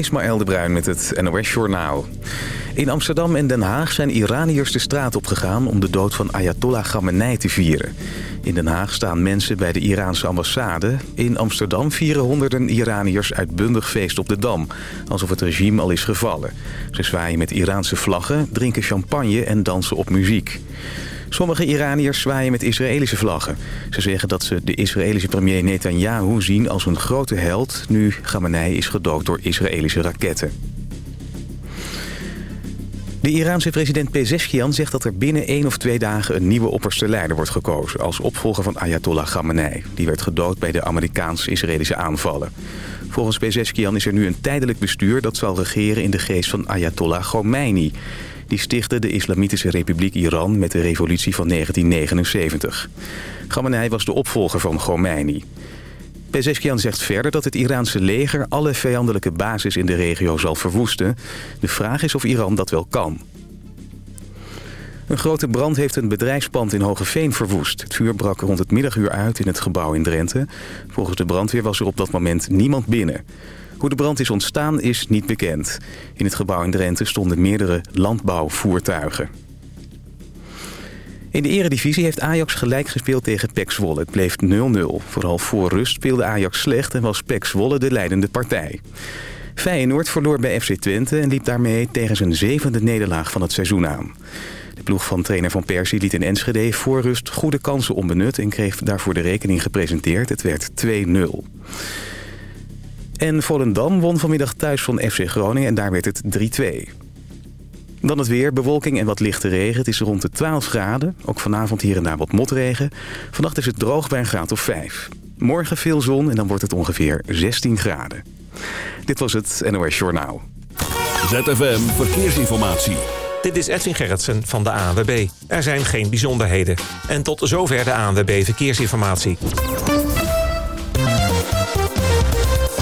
Ismaël de Bruin met het NOS Journaal. In Amsterdam en Den Haag zijn Iraniërs de straat opgegaan... om de dood van Ayatollah Khamenei te vieren. In Den Haag staan mensen bij de Iraanse ambassade. In Amsterdam vieren honderden Iraniërs uitbundig feest op de Dam. Alsof het regime al is gevallen. Ze zwaaien met Iraanse vlaggen, drinken champagne en dansen op muziek. Sommige Iraniërs zwaaien met Israëlische vlaggen. Ze zeggen dat ze de Israëlische premier Netanyahu zien als een grote held... nu Khamenei is gedood door Israëlische raketten. De Iraanse president Pezeshkian zegt dat er binnen één of twee dagen... een nieuwe opperste leider wordt gekozen als opvolger van Ayatollah Khamenei. Die werd gedood bij de Amerikaans-Israëlische aanvallen. Volgens Pezeshkian is er nu een tijdelijk bestuur... dat zal regeren in de geest van Ayatollah Khomeini... Die stichtte de Islamitische Republiek Iran met de revolutie van 1979. Khamenei was de opvolger van Khomeini. Pezeshkian zegt verder dat het Iraanse leger alle vijandelijke bases in de regio zal verwoesten. De vraag is of Iran dat wel kan. Een grote brand heeft een bedrijfspand in Hogeveen verwoest. Het vuur brak rond het middaguur uit in het gebouw in Drenthe. Volgens de brandweer was er op dat moment niemand binnen. Hoe de brand is ontstaan is niet bekend. In het gebouw in Drenthe stonden meerdere landbouwvoertuigen. In de eredivisie heeft Ajax gelijk gespeeld tegen PEC Zwolle. Het bleef 0-0. Vooral voor rust speelde Ajax slecht en was PEC Zwolle de leidende partij. Feyenoord verloor bij FC Twente en liep daarmee tegen zijn zevende nederlaag van het seizoen aan. De ploeg van trainer Van Persie liet in Enschede voor rust goede kansen onbenut... en kreeg daarvoor de rekening gepresenteerd. Het werd 2-0. En Volendam won vanmiddag thuis van FC Groningen en daar werd het 3-2. Dan het weer, bewolking en wat lichte regen. Het is rond de 12 graden. Ook vanavond hier en daar wat motregen. Vannacht is het droog bij een graad of 5. Morgen veel zon en dan wordt het ongeveer 16 graden. Dit was het NOS Journaal. ZFM Verkeersinformatie. Dit is Edwin Gerritsen van de ANWB. Er zijn geen bijzonderheden. En tot zover de ANWB Verkeersinformatie.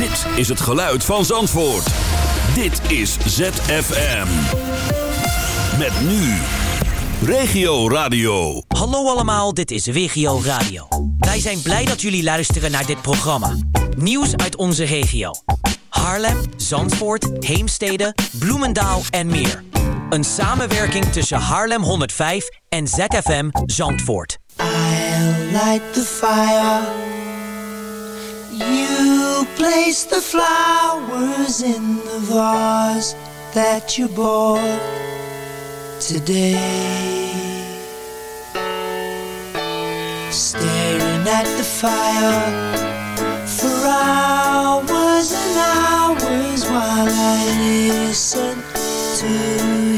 Dit is het geluid van Zandvoort. Dit is ZFM. Met nu. Regio Radio. Hallo allemaal, dit is Regio Radio. Wij zijn blij dat jullie luisteren naar dit programma. Nieuws uit onze regio. Haarlem, Zandvoort, Heemstede, Bloemendaal en meer. Een samenwerking tussen Haarlem 105 en ZFM Zandvoort. I'll light the fire. You place the flowers in the vase that you bought today. Staring at the fire for hours and hours while I listen to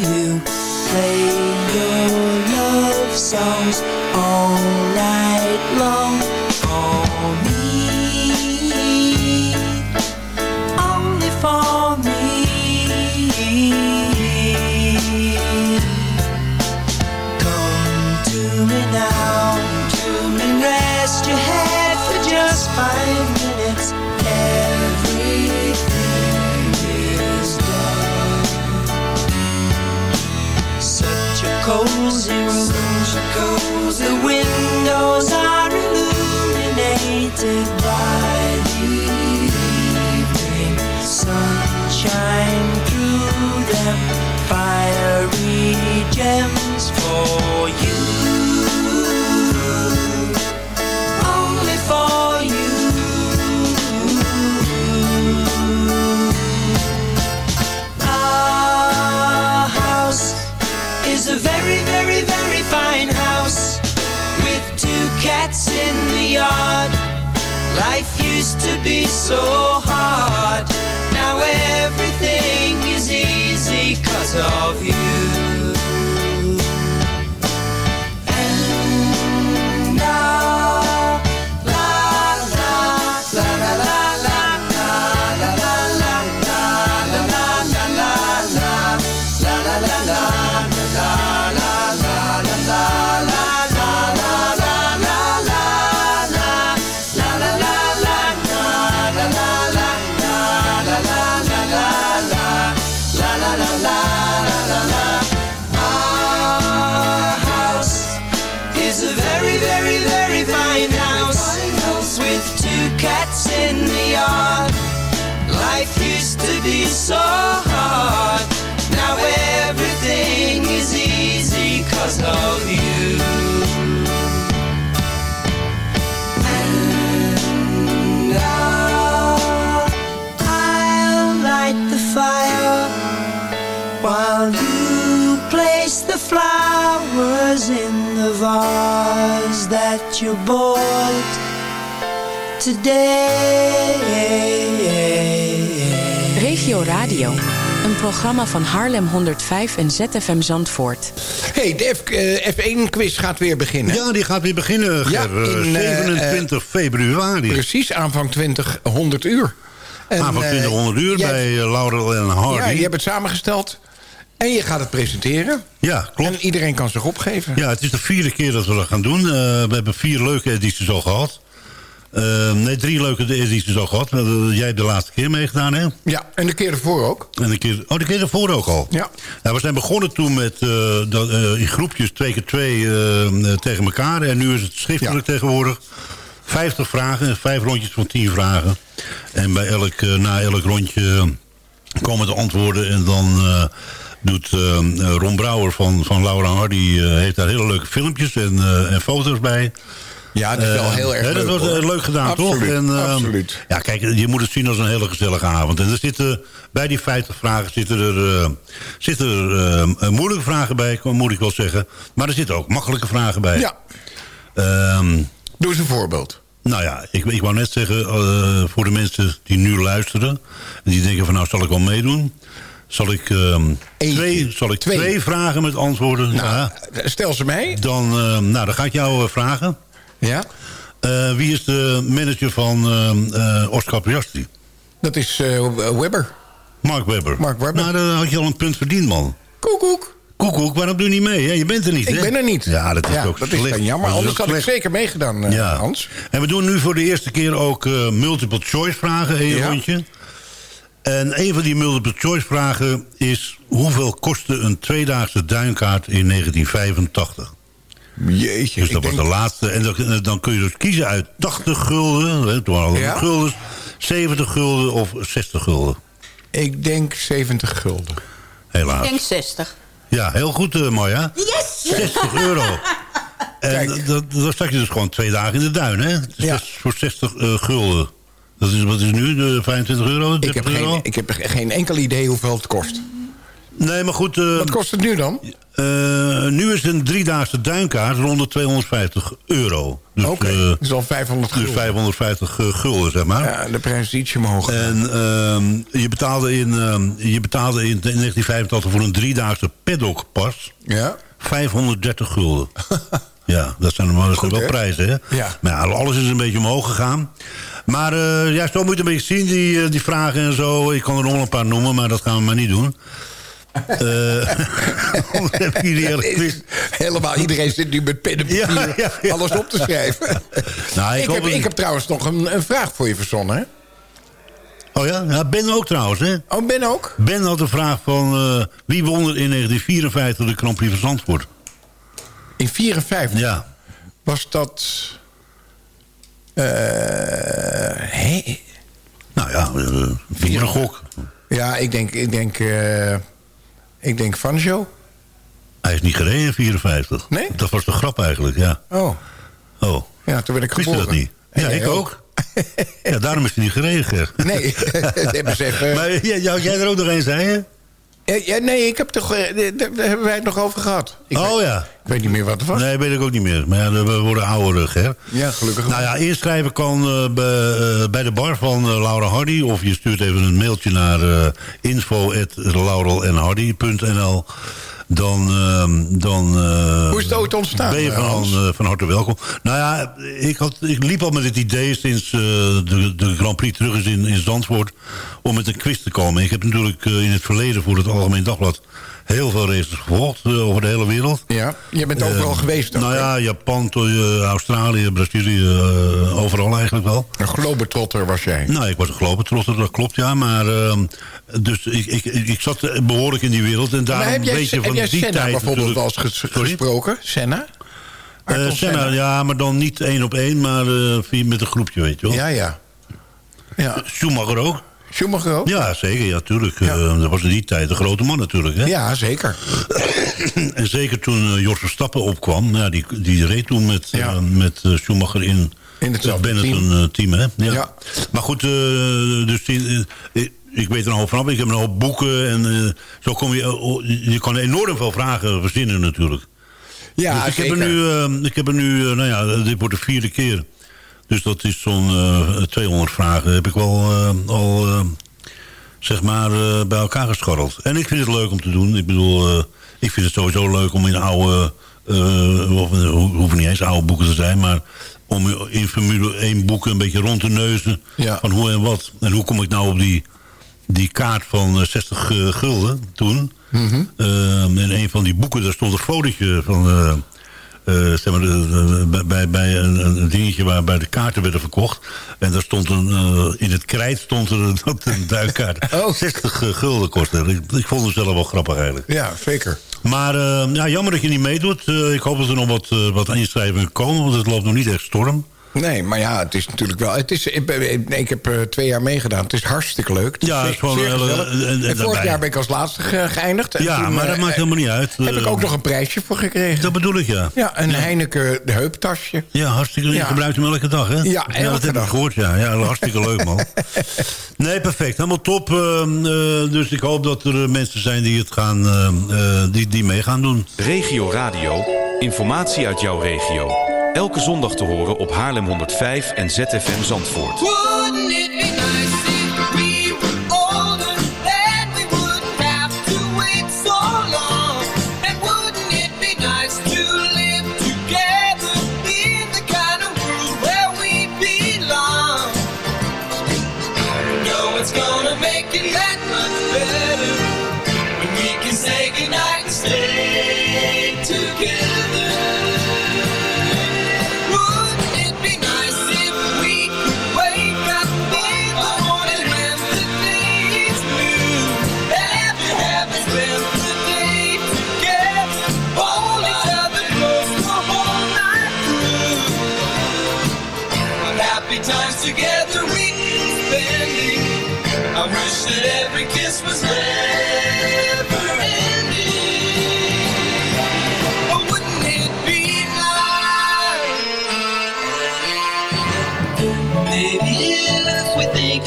you play your love songs all gems for you. Only for you. Our house is a very, very, very fine house with two cats in the yard. Life used to be so hard. Now everything is easy cause of you. Today. Regio Radio. Een programma van Haarlem 105 en ZFM Zandvoort. hey, de F1-quiz gaat weer beginnen. Ja, die gaat weer beginnen, Ja, Ger. Eh, in, eh, 27 februari. Precies, aanvang 20, 100 uur. En, eh, 200 uur bij eh, Laurel en Hardy. Ja, je hebt het samengesteld. En je gaat het presenteren. Ja, klopt. En iedereen kan zich opgeven. Ja, het is de vierde keer dat we dat gaan doen. Eh, we hebben vier leuke edities al gehad. Eh, nee, drie leuke edities al gehad. Eh, jij hebt de laatste keer meegedaan, hè? Ja, en de keer ervoor ook. En de keer, oh, de keer ervoor ook al. Ja. Nou, we zijn begonnen toen met dat, in groepjes twee keer twee tegen elkaar. En nu is het schriftelijk tegenwoordig. 50 vragen, vijf rondjes van 10 vragen. En bij elk, na elk rondje komen de antwoorden. En dan doet eh, Ron Brouwer van, van Laura Hardy... eh, heeft daar hele leuke filmpjes en, eh, en foto's bij. Ja, het is wel heel erg hè, leuk. Dat eh, leuk gedaan, toch? Absoluut, En, absoluut. Ja, kijk, je moet het zien als een hele gezellige avond. En er zitten, bij die 50 vragen zitten er, zitten er moeilijke vragen bij, moet ik wel zeggen. Maar er zitten ook makkelijke vragen bij. Ja, Ehm, doe eens een voorbeeld. nou ja, ik, ik wou net zeggen, voor de mensen die nu luisteren... en die denken van nou, zal ik wel meedoen... zal ik, ehm, twee, zal ik Twee. twee. vragen met antwoorden... Nou, ja, stel ze mij. dan, ehm, nou, dan ga ik jou eh, vragen... Ja, Eh, wie is de manager van eh, Oscar Piastri? dat is eh, Webber. Mark Webber. Mark Webber. Nou, dan had je al een punt verdiend, man. Koekoek. Koekoek, waarom doe je niet mee? Hè? Je bent er niet, Ik hè? ben er niet. Ja, dat is ook dat slecht. is dan jammer. Dat Anders had ik zeker meegedaan, eh, Ja. Hans. En we doen nu voor de eerste keer ook eh, multiple choice vragen in je Ja. En een van die multiple choice vragen is... hoeveel kostte een tweedaagse duinkaart in 1985? Jeetje. Dus ik dat was denk- de laatste. En dan, dan kun je dus kiezen uit 80 gulden, hè, toen hadden we Ja. guldens, 70 gulden of 60 gulden. Ik denk 70 gulden. Helaas. Ik denk 60. Ja, heel goed, eh Marja. Yes! 60 euro. En Kijk. dat, dat sta je dus gewoon twee dagen in de duin, hè? Dus Ja. voor 60 eh, gulden. Dat is, wat is nu, de 25 euro? Ik 30 heb, euro? geen, ik heb geen enkel idee hoeveel het kost. Nee, maar goed. eh, Wat kost het nu dan? eh, nu is een driedaagse duinkaart rond de 250 euro. Dus, Oké, eh, dat is al 500 dus gulden. 550 eh, gulden, zeg maar. Ja, de prijs is ietsje omhoog. En ehm, je, betaalde in, ehm, je betaalde in 1985 voor een driedaagse paddockpas ja? 530 gulden. ja, dat zijn, dat zijn Goed, wel hè? prijzen, hè? Ja. Maar ja, alles is een beetje omhoog gegaan. Maar eh, ja, zo moet je een beetje zien, die, eh, die vragen en zo. Ik kan er nog een paar noemen, maar dat gaan we maar niet doen. Quiz. Helemaal, iedereen zit nu met pen en papier Ja, ja, ja. alles op te schrijven. Nou, ik heb, ik heb trouwens nog een, een vraag voor je verzonnen. Hè? Oh ja? ja, Ben ook trouwens, hè? Oh, Ben ook? Ben had een vraag van... wie won er in 1954 de Grand Prix van Zandvoort? In 54 Ja. was dat... eh hé? Nou ja, vier een gok. Ja, ik denk... Ik denk, eh ik denk Vanjo. Hij is niet gereden in 54. Nee? Dat was de grap eigenlijk, ja. Oh, Oh, ja, toen ben ik wist je geboren. dat niet? Ja, ik ook. ja, daarom is hij niet gereden, Ger. Nee, dat hebben ze even... Maar ja, jij er ook nog een, zei? Ja, nee, ik heb toch, eh, daar hebben wij het nog over gehad. Ik oh weet, ja. Ik weet niet meer wat het was. Nee, weet ik ook niet meer. Maar ja, we worden ouder, Ger. Ja, gelukkig. Nou ja, inschrijven kan eh, bij, bij de bar van Laura Hardy. Of je stuurt even een mailtje naar uh, info.laurelenhardy.nl. Dan, uh, dan uh, Hoe is het ooit ontstaan? ben je van, uh, van harte welkom. Nou ja, ik, had, ik liep al met het idee sinds de, de Grand Prix terug is in, in Zandvoort... om met een quiz te komen. Ik heb natuurlijk in het verleden voor het Algemeen Dagblad heel veel races gevolgd uh, over de hele wereld. Ja, je bent overal uh, geweest. Nou ja, Japan, uh, Australië, Brazilië, overal eigenlijk wel. Een globetrotter was jij? Nou, ik was een globetrotter, dat klopt, ja. Maar dus ik, ik, ik zat behoorlijk in die wereld. En daarom heb jij, weet je van heb jij die tijd bijvoorbeeld wel eens ges gesproken? Senna? Uh, Senna? Senna? ja, maar dan niet één op één, maar uh, met een groepje, weet je wel. Ja, ja. ja. Schumacher ook. Schumacher ook? Ja, zeker. Ja, tuurlijk. Eh, dat was in die tijd een grote man natuurlijk. Hè? Ja, zeker. en zeker toen uh, Jos Verstappen opkwam. Ja, die, die reed toen met, ja. met Schumacher in, in het Benetton team. hè? Ja. Maar goed, dus die, ik weet er al vanaf. Ik heb een hoop boeken. En zo kom je... je kan enorm veel vragen verzinnen natuurlijk. Ja, dus ik, heb er nu, ik heb er nu... nou ja, dit wordt de vierde keer dus dat is zo'n uh, eh, 200 vragen. Heb ik wel uh, al, uh, zeg maar, bij elkaar gescharreld. En ik vind het leuk om te doen. Ik bedoel, ik vind het sowieso leuk om in oude... of hoeven niet eens oude boeken te zijn, maar om in Formule 1 boeken een beetje rond te neuzen. Ja. Van hoe en wat. En hoe kom ik nou op die, die kaart van 60 gulden toen. Mm -hmm. in een van die boeken, daar stond een fotootje van zeg maar, bij, bij een, een, dingetje waarbij de kaarten werden verkocht. En daar stond een, uh, in het krijt stond er een, een duikkaart. oh. 60 uh, gulden kostte. Ik, ik, vond het zelf wel grappig eigenlijk. Ja, zeker. Maar ja, jammer dat je niet meedoet. ik hoop dat er nog wat, wat inschrijvingen komen, want het loopt nog niet echt storm. Nee, maar ja, het is natuurlijk wel... Het is, ik, ik heb uh, twee jaar meegedaan. Het is hartstikke leuk. Het ja, is het is gewoon hele, en, en vorig jaar ben ik als laatste ge geëindigd. En ja, toen, maar dat maakt helemaal niet uit. Heb ik ook nog een prijsje voor gekregen. Dat bedoel ik, ja. Ja, een ja. Heineken de heuptasje. Ja, hartstikke leuk. Je gebruikt hem elke dag, hè? Ja, elke dat heb dag. ik gehoord, ja. ja hartstikke leuk, man. nee, perfect. Helemaal top. Uh, uh, dus ik hoop dat er mensen zijn die het gaan... die, die mee gaan doen. Regio Radio. Informatie uit jouw regio. Elke zondag te horen op Haarlem 105 en ZFM Zandvoort.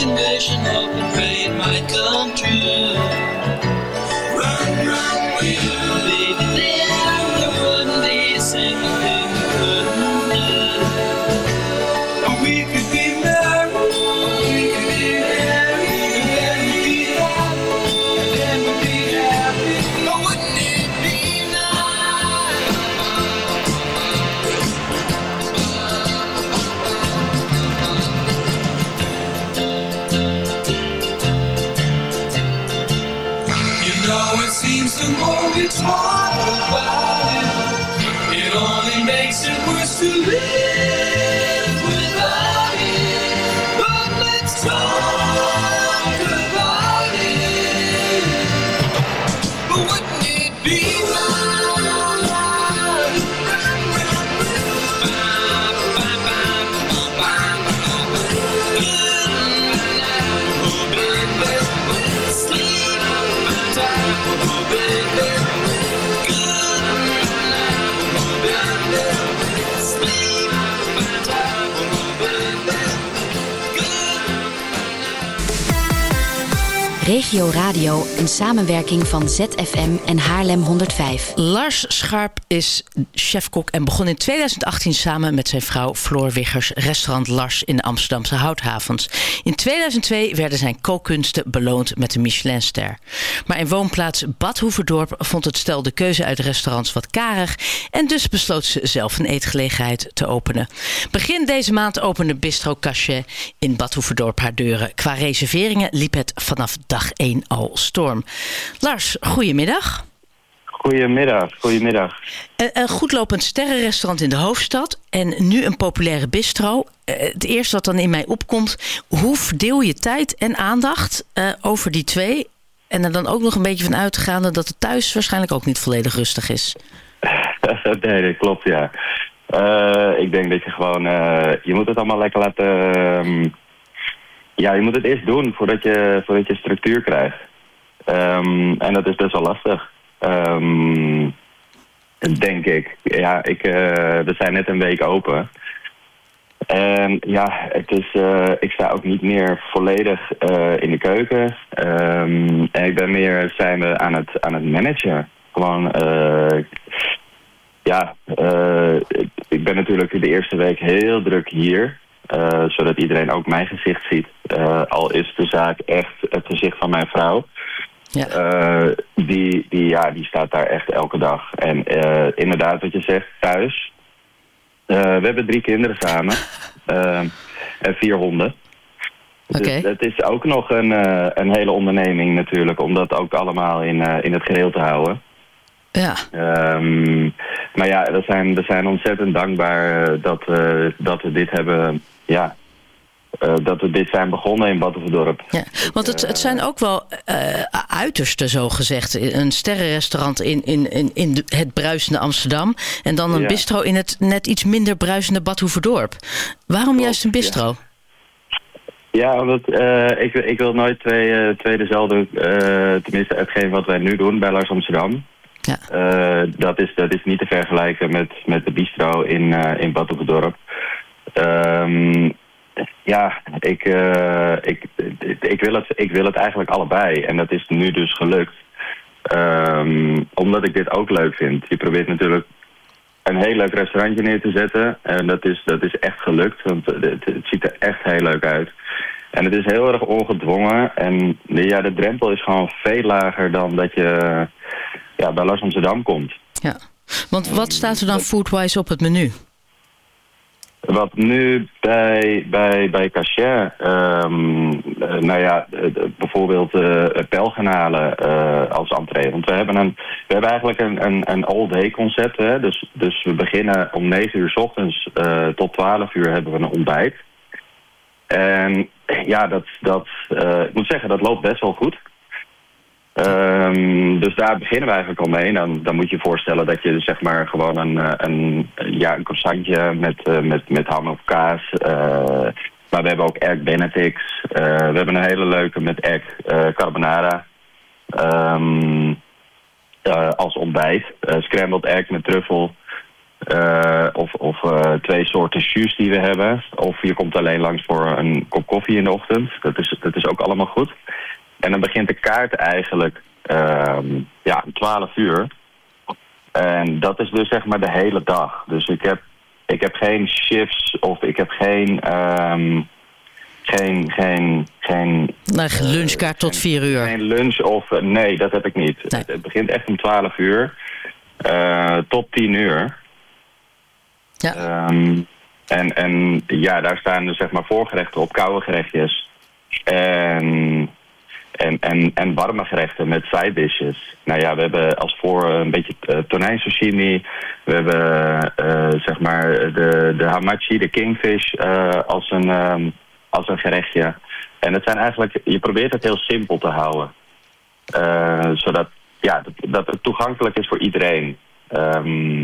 imagination hoping, could might come true. Regio Radio, een samenwerking van ZFM en Haarlem 105. Lars Scharp is chefkok en begon in 2018 samen met zijn vrouw Floor Wiggers restaurant Lars in de Amsterdamse Houthavens. In 2002 werden zijn kookkunsten beloond met een Michelinster. Maar in woonplaats Bad Hoeverdorp vond het stel de keuze uit restaurants wat karig en dus besloot ze zelf een eetgelegenheid te openen. Begin deze maand opende Bistro Cachet in Bad Hoeverdorp haar deuren. Qua reserveringen liep het vanaf dag 1 al storm. Lars, goedemiddag. Goedemiddag, goedemiddag. Een, een goedlopend sterrenrestaurant in de hoofdstad en nu een populaire bistro. Uh, het eerste wat dan in mij opkomt, hoe verdeel je tijd en aandacht uh, over die twee? En er dan ook nog een beetje van uitgaande dat het thuis waarschijnlijk ook niet volledig rustig is. nee, dat klopt, ja. Uh, ik denk dat je gewoon, je moet het allemaal lekker laten ja, je moet het eerst doen voordat je, voordat je structuur krijgt. Ehm, en dat is best wel lastig. Ehm, denk ik. Ja, ik, eh, we zijn net een week open. En ja, het is, eh, ik sta ook niet meer volledig eh, in de keuken. Ehm, en ik ben meer, zijn we aan het, aan het managen. Gewoon, eh, ja, eh, ik, ben natuurlijk de eerste week heel druk hier. eh, zodat iedereen ook mijn gezicht ziet. Eh, al is de zaak echt het gezicht van mijn vrouw. Eh, die, die, ja, die staat daar echt elke dag. En eh, inderdaad, wat je zegt, thuis. Eh, we hebben drie kinderen samen. En vier honden. Dus het is ook nog een, een hele onderneming natuurlijk. Om dat ook allemaal in, in het geheel te houden. Ja. Ehm, maar ja, we zijn, we zijn ontzettend dankbaar dat, dat we dit hebben... Ja, eh, dat we dit zijn begonnen in Battenverdorp. Ja, want het, het zijn ook wel eh uiterste, zo gezegd. Een sterrenrestaurant in, in, in, in het bruisende Amsterdam. En dan een Ja. bistro in het net iets minder bruisende Bad Hoeverdorp. Waarom juist een bistro? Ja, omdat eh, ik, ik wil nooit twee, eh, twee dezelfde, eh, tenminste hetgeen wat wij nu doen bij Lars Amsterdam. Eh, dat, is, dat is niet te vergelijken met, met de bistro in, eh in Bad Dorp. Ja, ik, eh, ik, ik, wil het, ik wil het eigenlijk allebei. En dat is nu dus gelukt. Ehm, omdat ik dit ook leuk vind. Je probeert natuurlijk een heel leuk restaurantje neer te zetten. En dat is, dat is echt gelukt, want het, het ziet er echt heel leuk uit. En het is heel erg ongedwongen. En ja, de drempel is gewoon veel lager dan dat je ja, bij Lars Amsterdam komt. Ja. Want wat staat er dan foodwise op het menu? Wat nu bij, bij, bij Cachet, ehm, eh, nou ja, bijvoorbeeld eh, als entree. Want we hebben, een, we hebben eigenlijk een, een, een all-day concept. Hè? Dus, dus we beginnen om 9 uur s ochtends tot 12 uur hebben we een ontbijt. En ja, dat, dat, ik moet zeggen, dat loopt best wel goed. Ehm, dus daar beginnen we eigenlijk al mee. Dan, dan moet je je voorstellen dat je zeg maar gewoon een, eh, een, ja, een croissantje met, eh, met, met ham of kaas. eh, maar we hebben ook egg benedicts. We hebben een hele leuke met egg carbonara. Ehm, eh, als ontbijt. Scrambled egg met truffel. Of of twee soorten jus die we hebben. Of je komt alleen langs voor een kop koffie in de ochtend. Dat is, dat is ook allemaal goed. En dan begint de kaart eigenlijk ehm, ja, om 12 uur. En dat is dus zeg maar de hele dag. Dus ik heb, ik heb geen shifts of ik heb geen... ehm, geen, geen, geen, Nou, lunchkaart tot vier uur. geen lunch of... eh, nee, dat heb ik niet. Het, het begint echt om 12 uur. eh, tot 10 uur. Ja. Ehm, en, en ja, daar staan dus zeg maar voorgerechten op, koude gerechtjes. En, en, en, en warme gerechten met side dishes. Nou ja, we hebben als voor een beetje uh, tonijn sashimi. We hebben eh, zeg maar de, de hamachi, de kingfish eh, als, een, ehm, als een gerechtje. En het zijn eigenlijk, je probeert het heel simpel te houden. Eh, zodat ja, dat, dat het toegankelijk is voor iedereen. Ehm,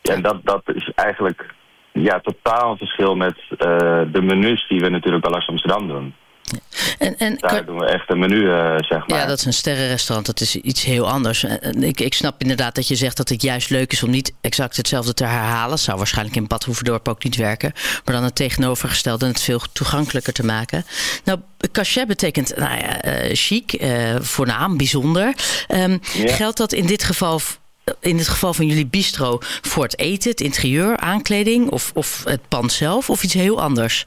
ja, dat, dat is eigenlijk ja, totaal een verschil met eh, de menus die we natuurlijk bij Lars Amsterdam doen. En, en Daar doen we echt een menu, eh, zeg maar. Ja, dat is een sterrenrestaurant. Dat is iets heel anders. En Ik, ik snap inderdaad dat je zegt dat het juist leuk is om niet exact hetzelfde te herhalen. Zou waarschijnlijk in Bad Hoeverdorp ook niet werken. Maar dan het tegenovergestelde en het veel toegankelijker te maken. Nou, cachet betekent nou ja, eh, chic, eh, voornaam, bijzonder. Ehm, Geldt dat in dit geval in het geval van jullie bistro voor het eten, het interieur, aankleding of, of het pand zelf of iets heel anders?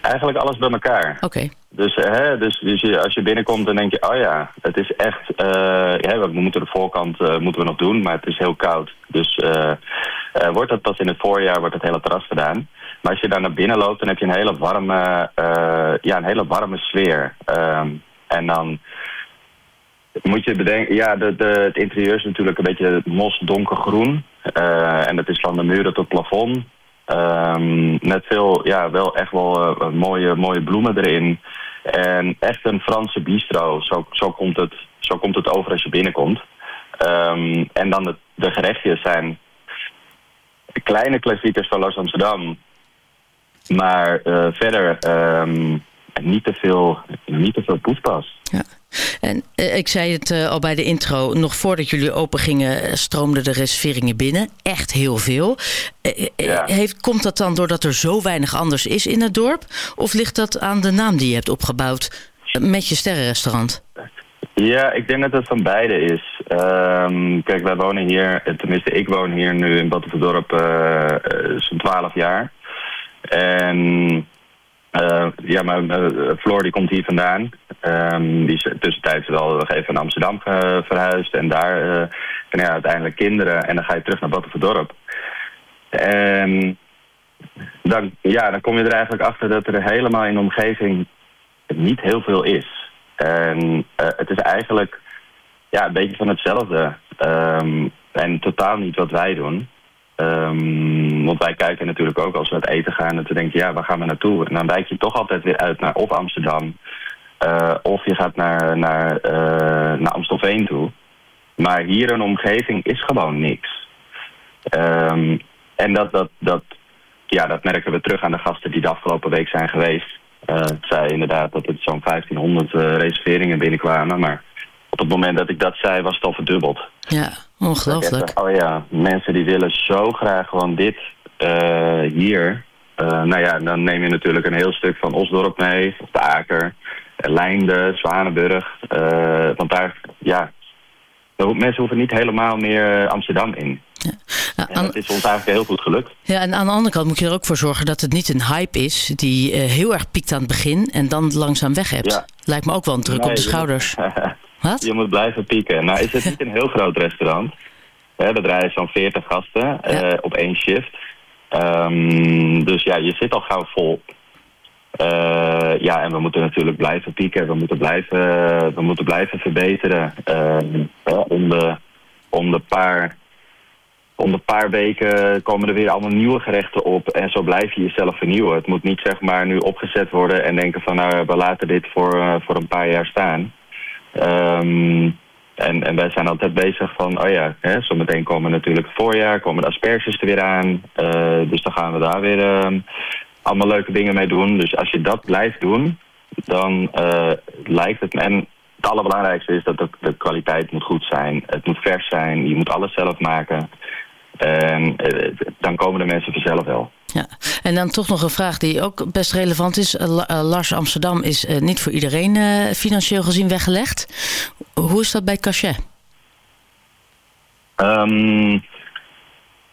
Eigenlijk alles bij elkaar. Oké. Dus, hè, dus, dus je, als je binnenkomt dan denk je, oh ja, het is echt, eh, ja, we moeten de voorkant eh, moeten we nog doen, maar het is heel koud. Dus eh, eh, wordt het pas in het voorjaar, wordt het hele terras gedaan. Maar als je daar naar binnen loopt, dan heb je een hele warme, ja, een hele warme sfeer. Ehm, en dan moet je bedenken, ja, de, de, het interieur is natuurlijk een beetje mos donkergroen. En dat is van de muren tot het plafond. Ehm, met veel, ja, wel echt wel eh, mooie, mooie bloemen erin. En echt een Franse bistro. Zo, zo, komt, het, zo komt het over als je binnenkomt. Ehm, en dan de, de gerechtjes zijn kleine klassiekers van Los Amsterdam. Maar eh, verder, ehm, niet te veel, niet te veel poespas. Ja. En eh, ik zei het eh, al bij de intro, nog voordat jullie open gingen eh, stroomden de reserveringen binnen. Echt heel veel. Eh, heeft, komt dat dan doordat er zo weinig anders is in het dorp? Of ligt dat aan de naam die je hebt opgebouwd met je sterrenrestaurant? Ja, ik denk dat het van beide is. Ehm, kijk, wij wonen hier, tenminste ik woon hier nu in Battenverdorp uh, zo'n 12 jaar. En eh, ja, maar eh, Floor die komt hier vandaan. Ehm, die is tussentijds wel even naar Amsterdam ge- verhuisd. En daar uh, ja, uiteindelijk kinderen. En dan ga je terug naar Battenverdorp. En dan, ja, dan kom je er eigenlijk achter dat er helemaal in de omgeving niet heel veel is. En eh, het is eigenlijk ja, een beetje van hetzelfde. Ehm, en totaal niet wat wij doen. Ehm, want wij kijken natuurlijk ook als we uit eten gaan en te denken, ja, waar gaan we naartoe? En dan wijk je toch altijd weer uit naar of Amsterdam, eh, of je gaat naar, naar, eh, naar Amstelveen toe. Maar hier de omgeving is gewoon niks. Ehm, en dat, dat, dat, ja, dat merken we terug aan de gasten die de afgelopen week zijn geweest. Eh, het zei inderdaad dat het zo'n 1500 eh, reserveringen binnenkwamen, maar op het moment dat ik dat zei was het al verdubbeld. Ja, ongelooflijk. Oh ja, mensen die willen zo graag gewoon dit eh, hier. Eh, nou ja, dan neem je natuurlijk een heel stuk van Osdorp mee, of de Aker, eh, Leinde, Zwanenburg. eh, want daar, ja, mensen hoeven niet helemaal meer Amsterdam in. en dat is ons eigenlijk heel goed gelukt. Ja, en aan de andere kant moet je er ook voor zorgen dat het niet een hype is die heel erg piekt aan het begin en dan langzaam weg hebt. Ja. Lijkt me ook wel een druk op de schouders. Je moet blijven pieken. Nou is het niet een heel groot restaurant. Hè, er draaien zo'n 40 gasten eh, op één shift. Ehm, dus ja, je zit al gauw vol. Eh, ja, en we moeten natuurlijk blijven pieken. We moeten blijven, we moeten blijven verbeteren. Ehm, om, de, om de paar... Om de paar weken komen er weer allemaal nieuwe gerechten op. En zo blijf je jezelf vernieuwen. Het moet niet zeg maar nu opgezet worden en denken van nou we laten dit voor, eh, voor een paar jaar staan. Ehm, en, en wij zijn altijd bezig van, oh ja, hè, zometeen komen natuurlijk het voorjaar, komen de asperges er weer aan. Eh, dus dan gaan we daar weer ehm, allemaal leuke dingen mee doen. Dus als je dat blijft doen, dan eh, lijkt het. En het allerbelangrijkste is dat de, de kwaliteit moet goed zijn. Het moet vers zijn, je moet alles zelf maken. En eh, dan komen de mensen vanzelf wel. Ja. En dan toch nog een vraag die ook best relevant is. Eh, eh, Lars Amsterdam is eh, niet voor iedereen financieel gezien weggelegd. Hoe is dat bij Cachet? Ehm,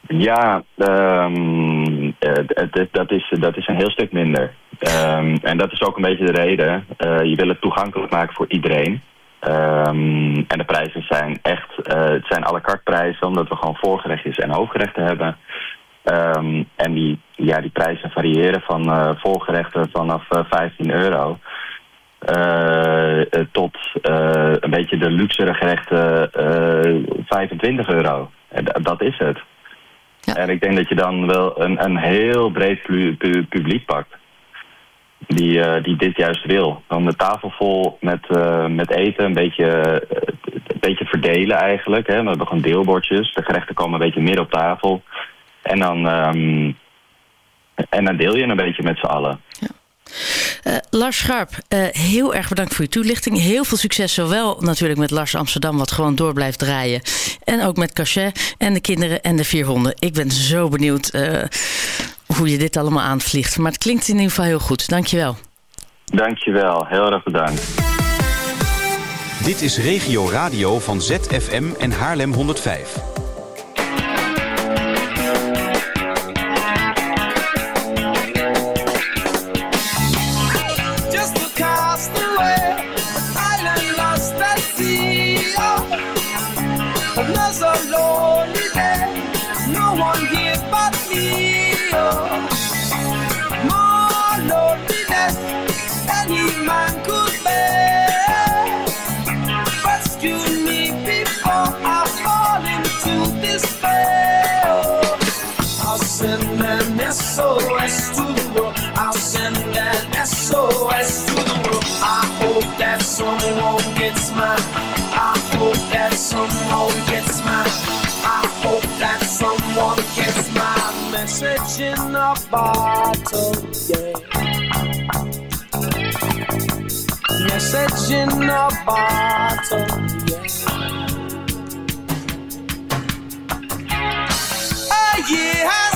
ja, ehm, eh, dat, is, dat is een heel stuk minder. Ehm, en dat is ook een beetje de reden. Je wil het toegankelijk maken voor iedereen. En de prijzen zijn echt, eh, het zijn à la carte prijzen, omdat we gewoon voorgerechtjes en hoofdgerechten hebben. Ehm, en die, ja, die prijzen variëren van eh, voorgerechten vanaf eh, 15 euro. eh, eh, tot eh, een beetje de luxere gerechten eh 25 euro. Dat is het. En ik denk dat je dan wel een, een heel breed pu- pu- publiek pakt. Die, eh, die dit juist wil. Dan de tafel vol met, eh, met eten, een beetje, eh, een beetje verdelen eigenlijk. Hè. We hebben gewoon deelbordjes. De gerechten komen een beetje midden op tafel. En dan, ehm, en dan deel je een beetje met z'n allen. Eh, Lars Schaap, eh, heel erg bedankt voor je toelichting. Heel veel succes, zowel natuurlijk met Lars Amsterdam, wat gewoon door blijft draaien. En ook met Cachet en de kinderen en de vier honden. Ik ben zo benieuwd eh, hoe je dit allemaal aanvliegt. Maar het klinkt in ieder geval heel goed. Dankjewel. Dankjewel, heel erg bedankt. Dit is Regio Radio van ZFM en Haarlem 105. SOS to the world. I'll send an SOS to the world. I hope that someone gets mine. I hope that someone gets mine. I hope that someone gets my message in a bottle. Yeah. message in a bottle. A year has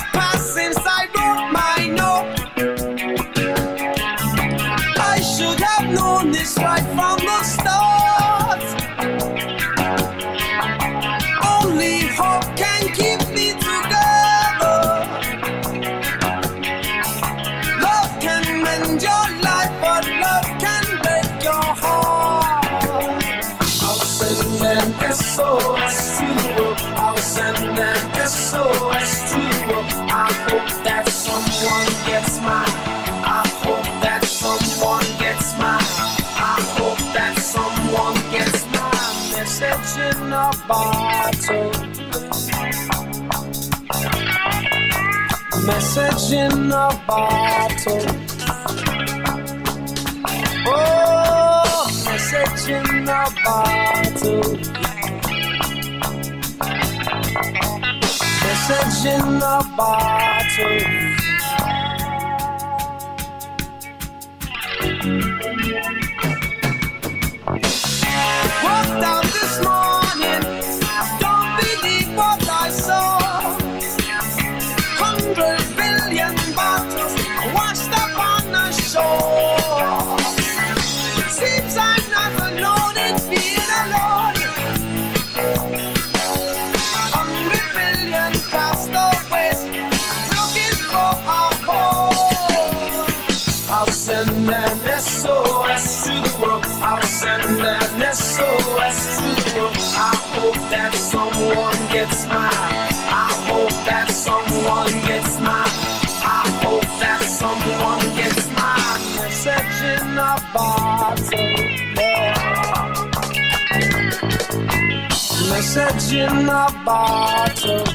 message in a bottle. Message in a bottle. Oh, message in a bottle. Message in a bottle. Walked out this an SOS to. I hope that someone gets mine. I hope that someone gets mine. I hope that someone gets my message in a bottle. Message in a bottle.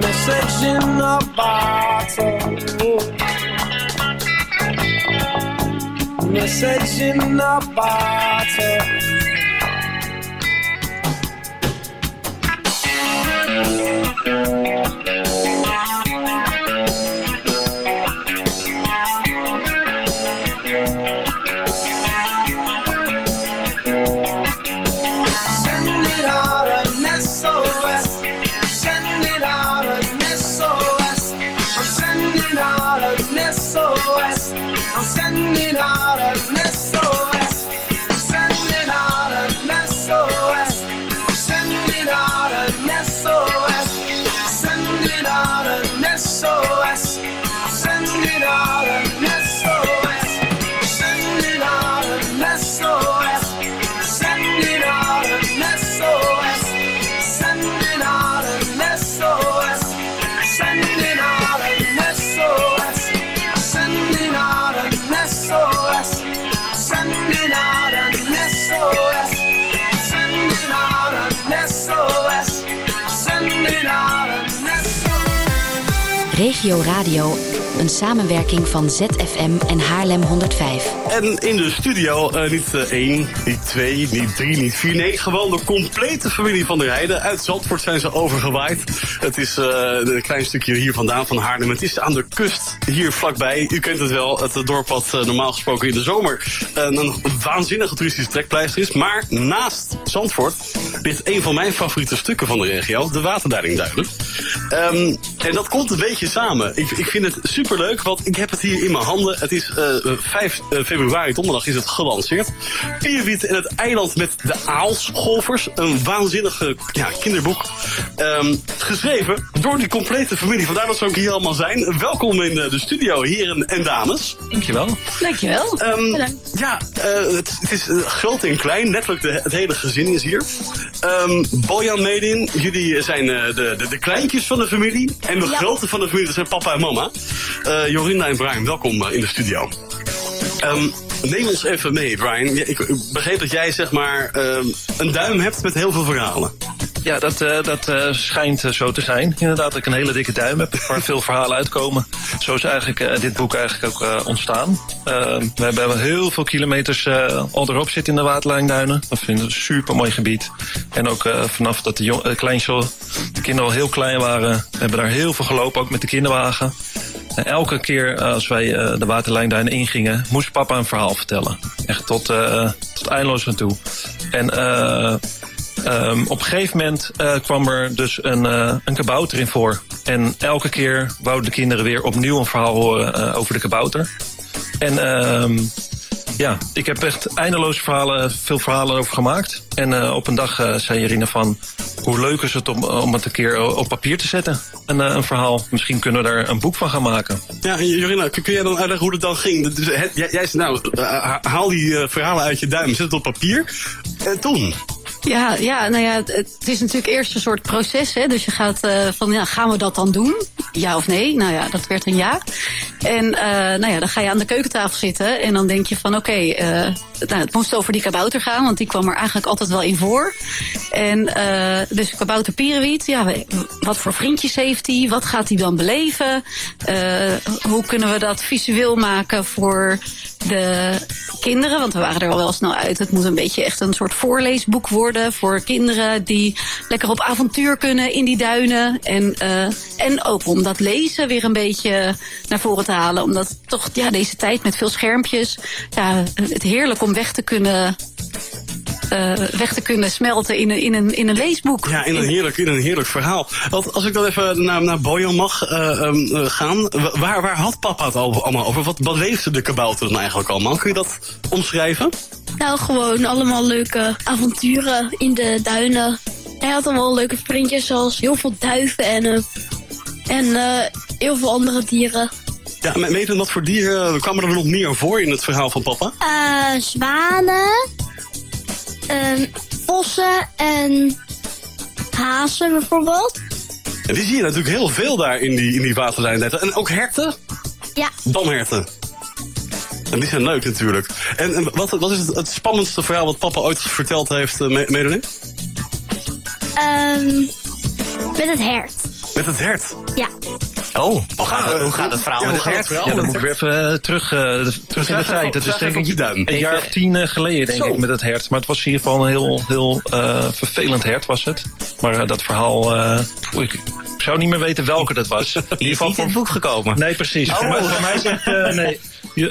Message in a bottle. Message in a bottle. Send running out of Radio, een samenwerking van ZFM en Haarlem 105. En in de studio eh, niet eh, één, niet twee, niet drie, niet vier. Nee, gewoon de complete familie van de Rijden. Uit Zandvoort zijn ze overgewaaid. Het is eh, een klein stukje hier vandaan van Haarlem. Het is aan de kust hier vlakbij. U kent het wel, het dorp wat normaal gesproken in de zomer een waanzinnige toeristische trekpleister is. Maar naast Zandvoort ligt een van mijn favoriete stukken van de regio, de Waterleidingduinen. Ehm, en dat komt een beetje samen. Ik, ik vind het superleuk, want ik heb het hier in mijn handen. Het is eh, 5 februari, donderdag is het gelanceerd. Pierwiet en het eiland met de aalsgolvers. Een waanzinnige ja, kinderboek. Ehm, geschreven door die complete familie. Vandaar dat ze ook hier allemaal zijn. Welkom in eh, de studio, heren en dames. Dankjewel. Dankjewel. Ehm, ja, eh, het, het is eh, groot en klein. Letterlijk de, het hele gezin is hier. Ehm Bojan Medin, jullie zijn eh, de, de, de kleintjes van de familie. En de Ja. grote van de familie, dat zijn papa en mama. Eh Jorinda en Brian, welkom eh, in de studio. Ehm, neem ons even mee, Brian. Ik, begreep dat jij zeg maar ehm, een duim hebt met heel veel verhalen. Ja, dat, eh, dat schijnt zo te zijn. Inderdaad, ik een hele dikke duim heb waar veel verhalen uitkomen. Zo is eigenlijk dit boek eigenlijk ook ontstaan. Eh, we hebben heel veel kilometers al erop zitten in de Waterlijnduinen. Dat vind ik een super mooi gebied. En ook vanaf dat de, jong, de kinderen al heel klein waren, hebben we daar heel veel gelopen, ook met de kinderwagen. Elke keer als wij eh, de waterlijnduinen ingingen, moest papa een verhaal vertellen. Echt tot, eh, tot eindeloos aan toe. En eh, ehm, op een gegeven moment eh, kwam er dus een, eh, een kabouter in voor. En elke keer wouden de kinderen weer opnieuw een verhaal horen eh, over de kabouter. En ehm, ja, ik heb echt eindeloos verhalen, veel verhalen over gemaakt. En eh, op een dag eh, zei Irina van... hoe leuk is het om, om het een keer op papier te zetten, een, eh, een verhaal. Misschien kunnen we daar een boek van gaan maken. Ja, Jorina, kun jij dan uitleggen hoe het dan ging? Dus jij, jij zei, nou, eh, haal die eh, verhalen uit je duim, zet het op papier. En toen? Ja, ja, nou ja, het, is natuurlijk eerst een soort proces. Hè? Dus je gaat eh, van, ja, gaan we dat dan doen? Ja of nee? Nou ja, dat werd een ja. En eh, nou ja, dan ga je aan de keukentafel zitten en dan denk je van, oké, eh, nou, het moest over die kabouter gaan, want die kwam er eigenlijk altijd wel in voor. En dus kabouter Pierenwiet, ja, wat voor vriendjes heeft hij? Wat gaat hij dan beleven? Hoe kunnen we dat visueel maken voor de kinderen? Want we waren er al wel snel uit. Het moet een beetje echt een soort voorleesboek worden voor kinderen die lekker op avontuur kunnen in die duinen. En, eh, en ook om dat lezen weer een beetje naar voren te halen. Omdat toch ja, deze tijd met veel schermpjes, ja, het heerlijk om weg te kunnen. Eh, weg te kunnen smelten in een, in een, in een leesboek. Ja, in een heerlijk, in een heerlijk verhaal. Want als ik dan even naar, naar Bojan mag eh, ehm, eh, gaan, wa- waar, waar had papa het al- allemaal over? Wat, wat leefde de kabouter dan eigenlijk allemaal? Kun je dat omschrijven? Nou, gewoon allemaal leuke avonturen in de duinen. Hij had allemaal leuke vriendjes, zoals heel veel duiven en, en eh, heel veel andere dieren. Ja, met mede wat voor dieren kwamen er nog meer voor in het verhaal van papa? Eh, zwanen, ehm, vossen en hazen bijvoorbeeld. En die zie je natuurlijk heel veel daar in die, in die waterlijnnetten. En ook herten? Ja. Damherten. En die zijn leuk natuurlijk. En, en wat, wat is het, het spannendste verhaal wat papa ooit verteld heeft, uh, met het hert. Met het hert? Ja. Oh, hoe gaat, hoe gaat het verhaal met het hert? Ja, dan moet ik weer even eh, terug, eh, terug in de tijd. Dat is denk ik een jaar of tien eh, geleden, denk Zo. ik, met het hert. Maar het was in ieder geval een heel, heel eh, vervelend hert, was het. Maar eh, dat verhaal, eh, ik, zou niet meer weten welke dat was. In ieder geval niet in het boek gekomen? Nee, precies. Oh. Voor, mij, voor mij is echt, eh, nee.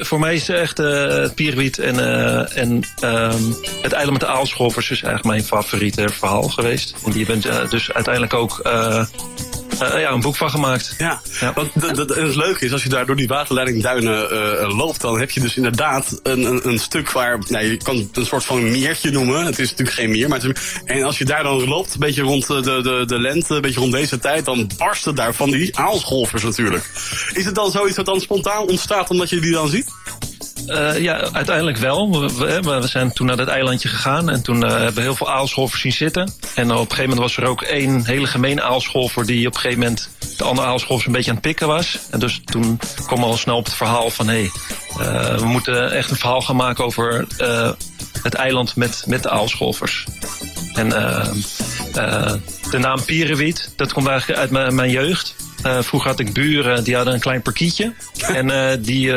Voor mij is echt eh Pierwiet en, eh, en ehm, het eiland met de aalscholvers is eigenlijk mijn favoriete verhaal geweest. En die bent dus uiteindelijk ook ja, een boek van gemaakt. Ja, want de- de- het leuke is, als je daar door die waterleidingduinen eh, loopt, dan heb je dus inderdaad een, een, een stuk waar, nou, je kan het een soort van meertje noemen. Het is natuurlijk geen meer, maar is- en als je daar dan loopt, een beetje rond de, de, de lente, een beetje rond deze tijd, dan barsten daar van die aalscholvers natuurlijk. Is het dan zoiets dat dan spontaan ontstaat omdat je die dan ziet? Eh, ja, uiteindelijk wel. We, we, we zijn toen naar dat eilandje gegaan en toen eh, hebben we heel veel aalscholvers zien zitten. En op een gegeven moment was er ook één hele gemene aalscholver die op een gegeven moment de andere aalscholvers een beetje aan het pikken was. En dus toen kwam al snel op het verhaal van hé, hey, eh, we moeten echt een verhaal gaan maken over het eiland met, met de aalscholvers. En de naam Pierenwiet, dat komt eigenlijk uit mijn, mijn jeugd. Eh, vroeger had ik buren, die hadden een klein parkietje. En die,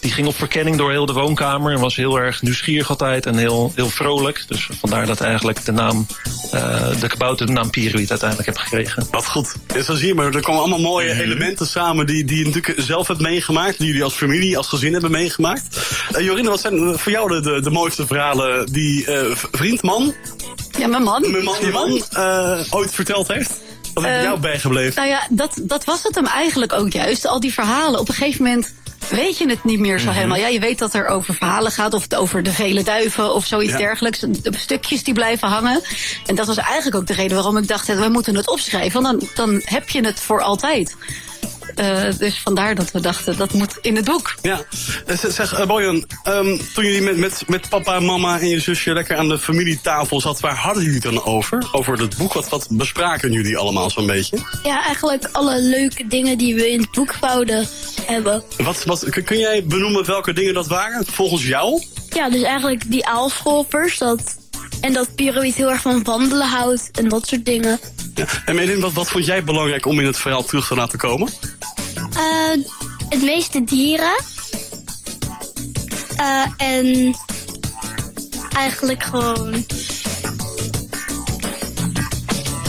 die ging op verkenning door heel de woonkamer. En was heel erg nieuwsgierig altijd en heel, heel vrolijk. Dus vandaar dat eigenlijk de naam, eh, de kabouter de naam Pierenwiet uiteindelijk heb gekregen. Wat goed. Ja, zo zie je maar, er komen allemaal mooie elementen samen die, die je natuurlijk zelf hebt meegemaakt. Die jullie als familie, als gezin hebben meegemaakt. Eh, Jorine, wat zijn voor jou de, de, de mooiste verhalen die eh, vriend, man? Ja, mijn man. Mijn man, je man eh, ooit verteld heeft? Wat is Eh, jou bijgebleven? Nou ja, dat, dat was het hem eigenlijk ook juist. Al die verhalen. Op een gegeven moment weet je het niet meer zo Mhm. helemaal. Ja, je weet dat er over verhalen gaat. Of het over de vele duiven of zoiets Ja. dergelijks. De stukjes die blijven hangen. En dat was eigenlijk ook de reden waarom ik dacht... we moeten het opschrijven. Want dan, dan heb je het voor altijd. Eh, dus vandaar dat we dachten, dat moet in het boek. Ja, Eh, z- zeg eh, Bojan, ehm, toen jullie met, met, met papa, mama en je zusje lekker aan de familietafel zat, waar hadden jullie het dan over? Over het boek, wat, wat bespraken jullie allemaal zo'n beetje? Ja, eigenlijk alle leuke dingen die we in het boek wouden hebben. Wat, wat, kun- jij benoemen welke dingen dat waren, volgens jou? Ja, dus eigenlijk die aalscholvers. Dat, en dat Piroïd heel erg van wandelen houdt en dat soort dingen. Ja. En Melin, wat, wat vond jij belangrijk om in het verhaal terug te laten komen? Eh, het meeste dieren. Eh, en eigenlijk gewoon.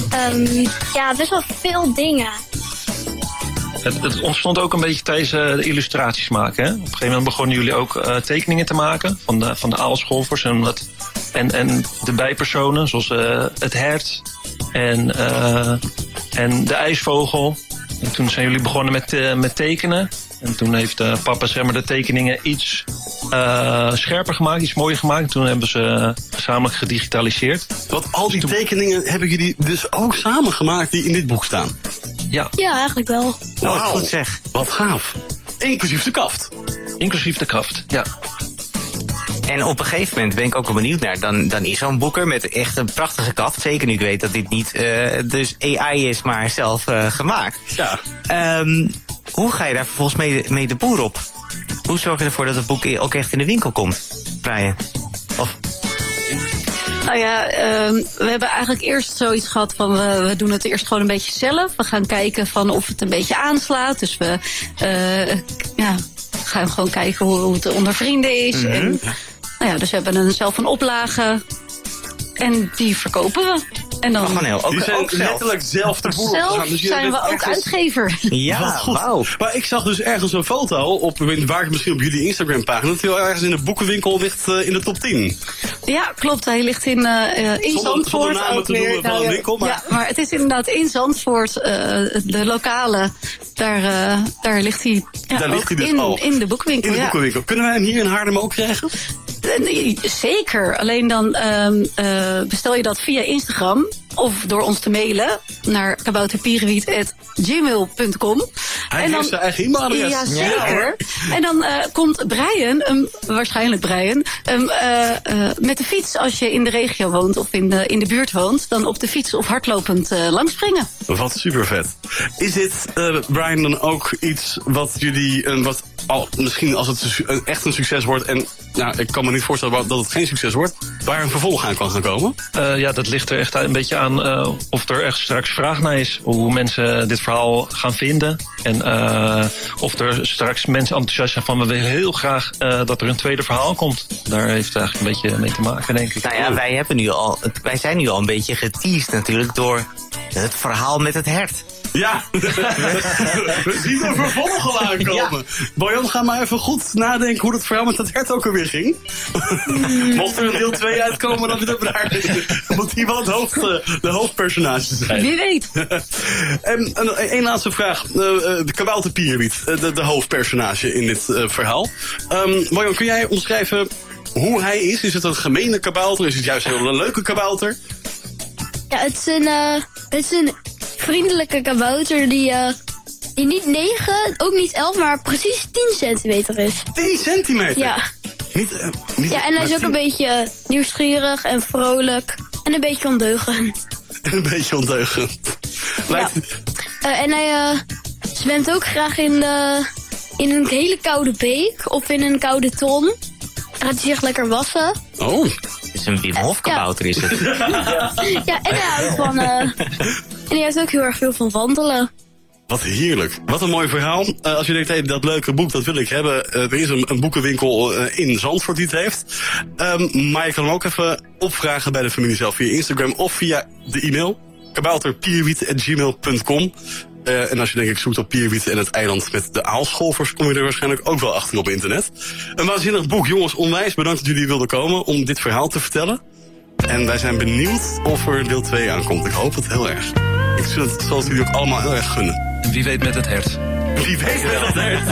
Ehm, ja, best wel veel dingen. Het, het ontstond ook een beetje tijdens eh, de illustraties maken. Hè? Op een gegeven moment begonnen jullie ook eh, tekeningen te maken van de, van de aalscholvers en, dat, en, en de bijpersonen, zoals eh, het hert en, en de ijsvogel. En toen zijn jullie begonnen met, met tekenen. En toen heeft papa zeg maar, de tekeningen iets scherper gemaakt, iets mooier gemaakt. Toen hebben ze gezamenlijk gedigitaliseerd. Want al die tekeningen hebben jullie dus ook samen gemaakt die in dit boek staan. Ja. Ja, eigenlijk wel. Nou, goed zeg. Wat gaaf. Inclusief de kaft. Inclusief de kaft, ja. En op een gegeven moment ben ik ook wel benieuwd naar. Dan, dan is zo'n boeker met echt een prachtige kaft. Zeker nu ik weet dat dit niet eh, dus AI is, maar zelf eh, gemaakt. Ja. Ehm, hoe ga je daar vervolgens mee, mee de boer op? Hoe zorg je ervoor dat het boek ook echt in de winkel komt, Brian? Of Nou ja, ehm, we hebben eigenlijk eerst zoiets gehad van we, we doen het eerst gewoon een beetje zelf. We gaan kijken van of het een beetje aanslaat. Dus we eh, ja, gaan gewoon kijken hoe, hoe het onder vrienden is. Mhm. En, nou ja, dus we hebben een, zelf een oplage en die verkopen we. En dan Die zijn letterlijk zelf de boer Zelf. Dus jullie zijn we ook ergens- uitgever. Wat goed. Maar ik zag dus ergens een foto op, waar ik misschien op jullie Instagram pagina, dat hij ergens in de boekenwinkel ligt eh, in de top 10. Ja, klopt. Hij ligt in, eh, eh, in Zonder- Zandvoort. zonder namen ook te weer. noemen van Nou, een ja, winkel, maar- Ja, maar het is inderdaad in Zandvoort, eh, de lokale. Daar, daar ligt hij, ja, Daar ligt ook hij dus in, al. in de boekwinkel. In de ja. boekenwinkel. Kunnen wij hem hier in Haarlem ook krijgen? Zeker. Alleen dan ehm, eh, bestel je dat via Instagram of door ons te mailen naar kabouterpierenwiet.gmail.com. Hij heeft zijn eigen e-mailadres. Ja, zeker. hoor. en dan eh, komt Brian, um, waarschijnlijk Brian, um, eh, eh, met de fiets als je in de regio woont of in de, in de buurt woont, dan op de fiets of hardlopend eh langspringen. Wat super vet. Is dit, eh, Brian, dan ook iets wat jullie, eh, wat al, misschien als het echt een succes wordt, en nou, ik kan me niet voorstellen dat het geen succes wordt, waar een vervolg aan kan gaan komen? Eh, ja, dat ligt er echt een beetje aan eh, of er echt straks vraag naar is. Hoe mensen dit verhaal gaan vinden. En eh, of er straks mensen enthousiast zijn van we willen heel graag eh, dat er een tweede verhaal komt. Daar heeft het eigenlijk een beetje mee te maken, denk ik. Nou ja, wij, hebben nu al, wij zijn nu al een beetje geteased natuurlijk door het verhaal met het hert. Ja, we zien er vervolg al aankomen. Bojan, ga maar even goed nadenken hoe dat verhaal met dat hert ook alweer ging. Mocht er een deel 2 uitkomen, dan weer daar. Moet hij wel het hoofd, eh, de hoofdpersonage zijn. Wie weet. en en één laatste vraag. Eh, eh, de kabouterpierwiet, eh, de, de hoofdpersonage in dit eh, verhaal. Um, Bojan, kun jij omschrijven hoe hij is? Is het een gemene kabouter? Is het juist heel een leuke kabouter? Ja, het is een, eh, het is een vriendelijke kabouter die, eh, die niet 9, ook niet 11, maar precies 10 centimeter is. 10 centimeter? Ja. Niet, eh, niet, Ja, en hij is ook een beetje nieuwsgierig en vrolijk. En een beetje ondeugend. Een beetje ondeugend. Lijkt, Eh, en hij zwemt ook graag in, de, in een hele koude beek of in een koude ton. Dan gaat hij zich lekker wassen. Oh. Het is een Wim Hof kabouter is het. Ja, en hij houdt van... eh, en hij houdt ook heel erg veel van wandelen. Wat heerlijk. Wat een mooi verhaal. Eh, als je denkt, hey, dat leuke boek, dat wil ik hebben. eh, er is een, een boekenwinkel in Zandvoort die het heeft. Ehm, maar je kan hem ook even opvragen bij de familie zelf via Instagram of via de e-mail. kabouterpierwiet.gmail.com Eh, en als je denk ik zoekt op Pierwiet en het eiland met de aalscholvers... kom je er waarschijnlijk ook wel achter op internet. Een waanzinnig boek. Jongens, onwijs bedankt dat jullie wilden komen om dit verhaal te vertellen. En wij zijn benieuwd of er deel 2 aankomt. Ik hoop het heel erg. Ik zal het, zoals jullie ook allemaal heel erg gunnen. En wie weet met het hert. Wie weet met het hert.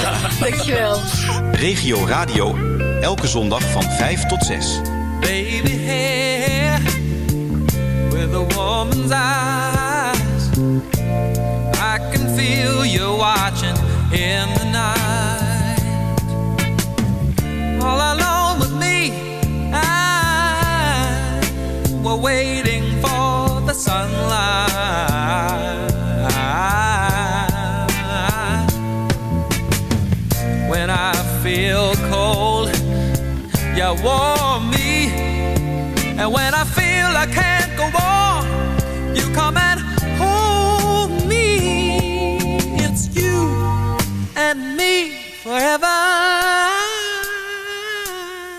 Dankjewel. Regio Radio, elke zondag van 5 tot 6. Baby hair with a woman's eyes. Feel you watching in the night. All alone with me, I were waiting for the sunlight. When I feel cold, you warm forever.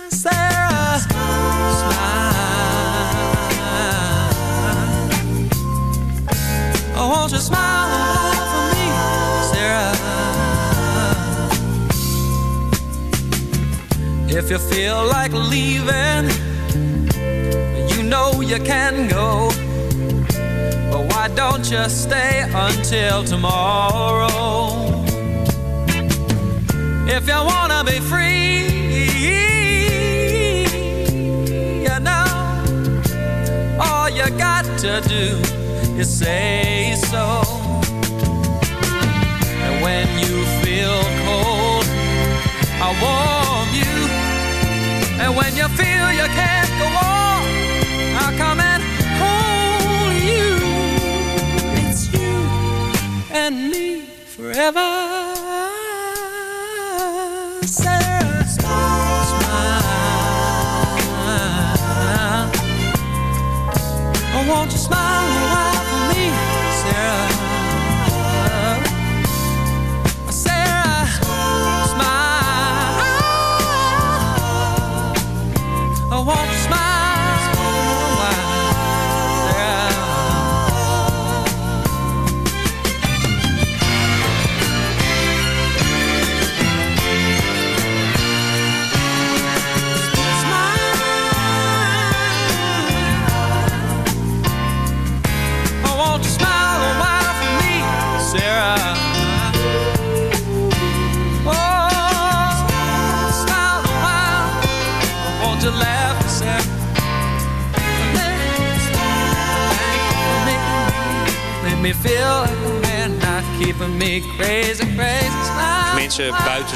Sarah, Oh, won't you smile for me, Sarah? If you feel like leaving, you know you can go. But why don't you stay until tomorrow? If you wanna be free, you know, all you got to do is say so. And when you feel cold, I warm you. And when you feel you can't go on, I'll come and hold you. It's you and me forever.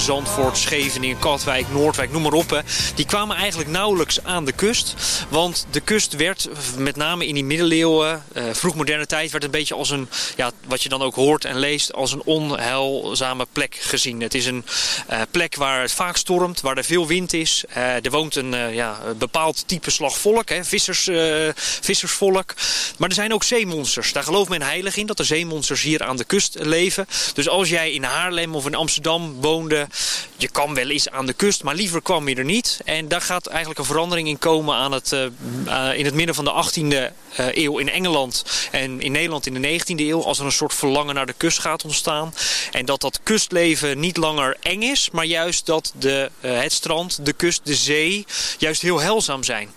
Zandvoort, Scheveningen, Katwijk, Noordwijk, noem maar op. Hè, die kwamen eigenlijk nauwelijks aan de kust. Want de kust werd, met name in die middeleeuwen, eh, vroegmoderne tijd, werd een beetje als een, ja, wat je dan ook hoort en leest, als een onheilzame plek gezien. Het is een eh, plek waar het vaak stormt, waar er veel wind is. Eh, er woont een eh, ja, bepaald type slag volk, hè, vissers, eh, vissersvolk. Maar er zijn ook zeemonsters. Daar gelooft men heilig in, dat er zeemonsters hier aan de kust leven. Dus als jij in Haarlem of in Amsterdam woonde, je kan wel eens aan de kust, maar liever kwam je er niet. En daar gaat eigenlijk een verandering in komen aan het, eh, eh, in het midden van de 18e eh, eeuw in Engeland en in Nederland in de 19e eeuw. Als er een soort verlangen naar de kust gaat ontstaan. En dat dat kustleven niet langer eng is, maar juist dat de, het strand, de kust, de zee juist heel heilzaam zijn.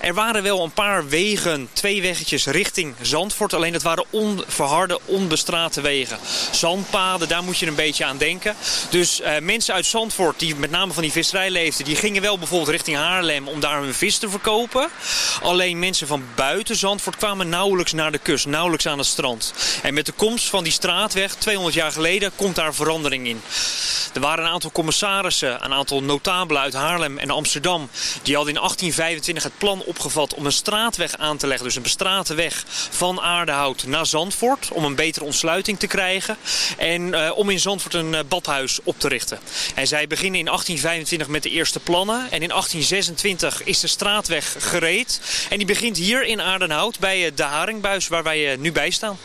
Er waren wel een paar wegen, twee weggetjes richting Zandvoort. Alleen dat waren onverharde, onbestrate wegen. Zandpaden, daar moet je een beetje aan denken. Dus mensen uit Zandvoort, die met name van die visserij leefden... die gingen wel bijvoorbeeld richting Haarlem om daar hun vis te verkopen. Alleen mensen van buiten Zandvoort kwamen nauwelijks naar de kust. Nauwelijks aan het strand. En met de komst van die straatweg, 200 jaar geleden, komt daar verandering in. Er waren een aantal commissarissen, een aantal notabelen uit Haarlem en Amsterdam... die hadden in 1825 het plan opgevat om een straatweg aan te leggen. Dus een bestrate weg van Aardehout naar Zandvoort... om een betere ontsluiting te krijgen. En eh, om in Zandvoort een eh, badhuis op te richten. En zij beginnen in 1825 met de eerste plannen. En in 1826 is de straatweg gereed. En die begint hier in Aardenhout bij eh, de Haringbuis waar wij eh, nu bij staan.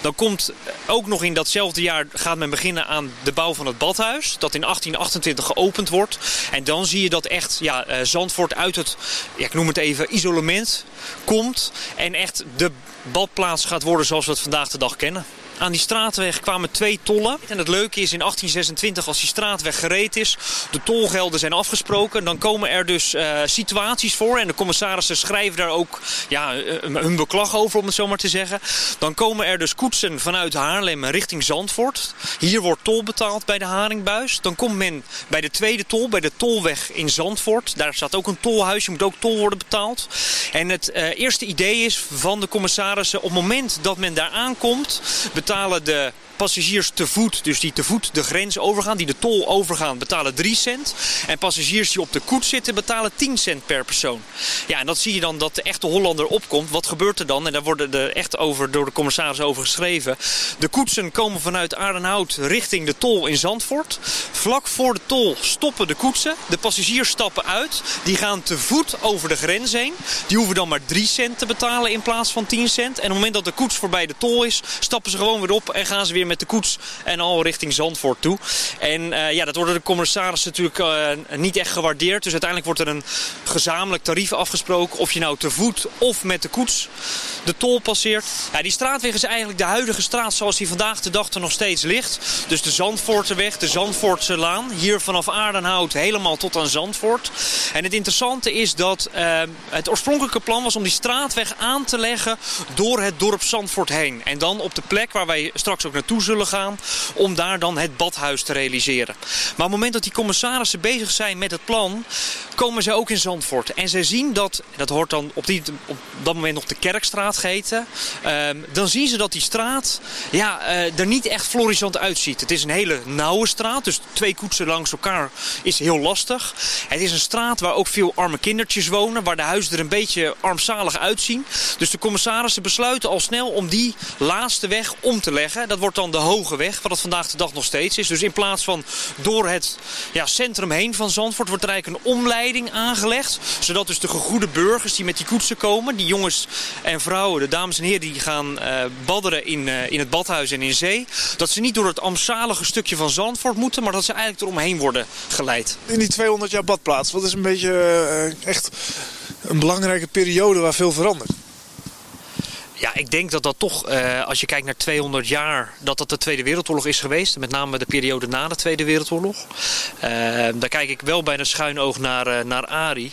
Dan komt eh, ook nog in datzelfde jaar gaat men beginnen aan de bouw van het badhuis. Dat in 1828 geopend wordt. En dan zie je dat echt ja, Zandvoort uit het, ja, ik noem het even, isolement komt. En echt de badplaats gaat worden zoals we het vandaag de dag kennen. Aan die straatweg kwamen twee tollen. En het leuke is in 1826 als die straatweg gereed is, de tolgelden zijn afgesproken, dan komen er dus eh, situaties voor. En de commissarissen schrijven daar ook ja, eh, hun beklag over, om het zo maar te zeggen. Dan komen er dus koetsen vanuit Haarlem richting Zandvoort. Hier wordt tol betaald bij de Haringbuis. Dan komt men bij de tweede tol, bij de tolweg in Zandvoort. Daar staat ook een tolhuis, je moet ook tol worden betaald. En het eh, eerste idee is van de commissarissen, op het moment dat men daar aankomt, betalen de passagiers te voet, dus die te voet de grens overgaan, die de tol overgaan, betalen 3 cent. En passagiers die op de koets zitten, betalen 10 cent per persoon. Ja, en dat zie je dan dat de echte Hollander opkomt. Wat gebeurt er dan? En daar worden er echt over, door de commissaris over geschreven. De koetsen komen vanuit Aardenhout richting de tol in Zandvoort. Vlak voor de tol stoppen de koetsen. De passagiers stappen uit. Die gaan te voet over de grens heen. Die hoeven dan maar 3 cent te betalen in plaats van 10 cent. En op het moment dat de koets voorbij de tol is, stappen ze gewoon weer op en gaan ze weer met de koets en al richting Zandvoort toe. En eh, ja, dat worden de commissarissen natuurlijk eh, niet echt gewaardeerd. Dus uiteindelijk wordt er een gezamenlijk tarief afgesproken of je nou te voet of met de koets de tol passeert. Ja, die straatweg is eigenlijk de huidige straat zoals die vandaag de dag er nog steeds ligt. Dus de Zandvoorteweg, de Zandvoortse Laan. Hier vanaf Aardenhout helemaal tot aan Zandvoort. En het interessante is dat uh, het oorspronkelijke plan was om die straatweg aan te leggen door het dorp Zandvoort heen. En dan op de plek waar wij straks ook naartoe zullen gaan, om daar dan het badhuis te realiseren. Maar op het moment dat die commissarissen bezig zijn met het plan, komen ze ook in Zandvoort. En ze zien dat, dat hoort dan op, die, op dat moment nog de Kerkstraat geheten, uh, dan zien ze dat die straat ja, uh, er niet echt florissant uitziet. Het is een hele nauwe straat, dus twee koetsen langs elkaar is heel lastig. Het is een straat waar ook veel arme kindertjes wonen, waar de huizen er een beetje armzalig uitzien. Dus de commissarissen besluiten al snel om die laatste weg om te leggen. Dat wordt dan de Hoge Weg, wat het vandaag de dag nog steeds is. Dus in plaats van door het ja, centrum heen van Zandvoort wordt er eigenlijk een omleiding aangelegd. Zodat dus de gegoede burgers die met die koetsen komen, die jongens en vrouwen, de dames en heren die gaan uh, badderen in, uh, in het badhuis en in zee. Dat ze niet door het armzalige stukje van Zandvoort moeten, maar dat ze eigenlijk eromheen worden geleid. In die 200 jaar badplaats, wat is een beetje uh, echt een belangrijke periode waar veel verandert? Ja, ik denk dat dat toch, uh, als je kijkt naar 200 jaar, dat dat de Tweede Wereldoorlog is geweest. Met name de periode na de Tweede Wereldoorlog. Uh, daar kijk ik wel bij een schuin oog naar, uh, naar Ari.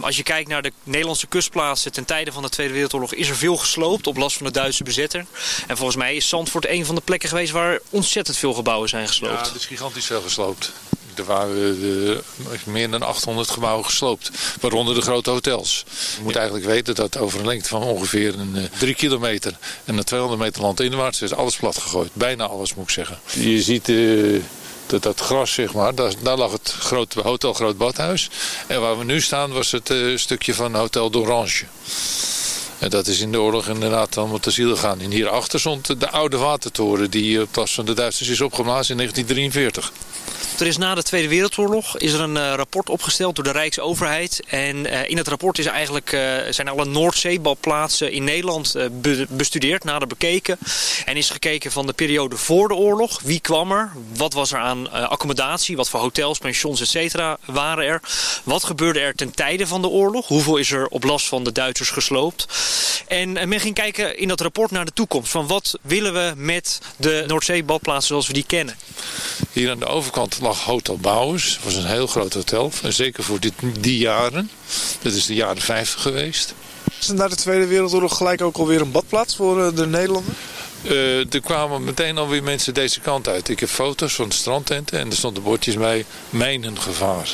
als je kijkt naar de Nederlandse kustplaatsen ten tijde van de Tweede Wereldoorlog... is er veel gesloopt op last van de Duitse bezetter. En volgens mij is Zandvoort een van de plekken geweest waar ontzettend veel gebouwen zijn gesloopt. Ja, het is gigantisch veel gesloopt. Er waren de, meer dan 800 gebouwen gesloopt, waaronder de grote hotels. Je moet eigenlijk weten dat over een lengte van ongeveer een, uh, drie kilometer en een 200 meter landinwaarts is alles plat gegooid. Bijna alles moet ik zeggen. Je ziet uh, dat, dat gras, zeg maar, daar, daar lag het grote hotel Groot Badhuis. En waar we nu staan was het uh, stukje van Hotel d'Orange. En dat is in de oorlog inderdaad allemaal te ziel gegaan. En hierachter stond de oude watertoren die pas van de Duitsers is opgeblazen in 1943. Er is na de Tweede Wereldoorlog is er een uh, rapport opgesteld door de Rijksoverheid. En uh, in het rapport is eigenlijk, uh, zijn alle Noordzeebadplaatsen in Nederland be bestudeerd, nader bekeken. En is gekeken van de periode voor de oorlog. Wie kwam er? Wat was er aan accommodatie? Wat voor hotels, pensions, etc. waren er? Wat gebeurde er ten tijde van de oorlog? Hoeveel is er op last van de Duitsers gesloopt? En men ging kijken in dat rapport naar de toekomst. Van wat willen we met de Noordzeebadplaatsen zoals we die kennen? Hier aan de overkant lag Hotel Bouwers. Dat was een heel groot hotel. En zeker voor dit, die jaren. Dat is de jaren 50 geweest. Is er na de Tweede Wereldoorlog gelijk ook alweer een badplaats voor uh, de Nederlanders? Uh, er kwamen meteen alweer mensen deze kant uit. Ik heb foto's van de strandtenten en er stonden bordjes bij mijnengevaar.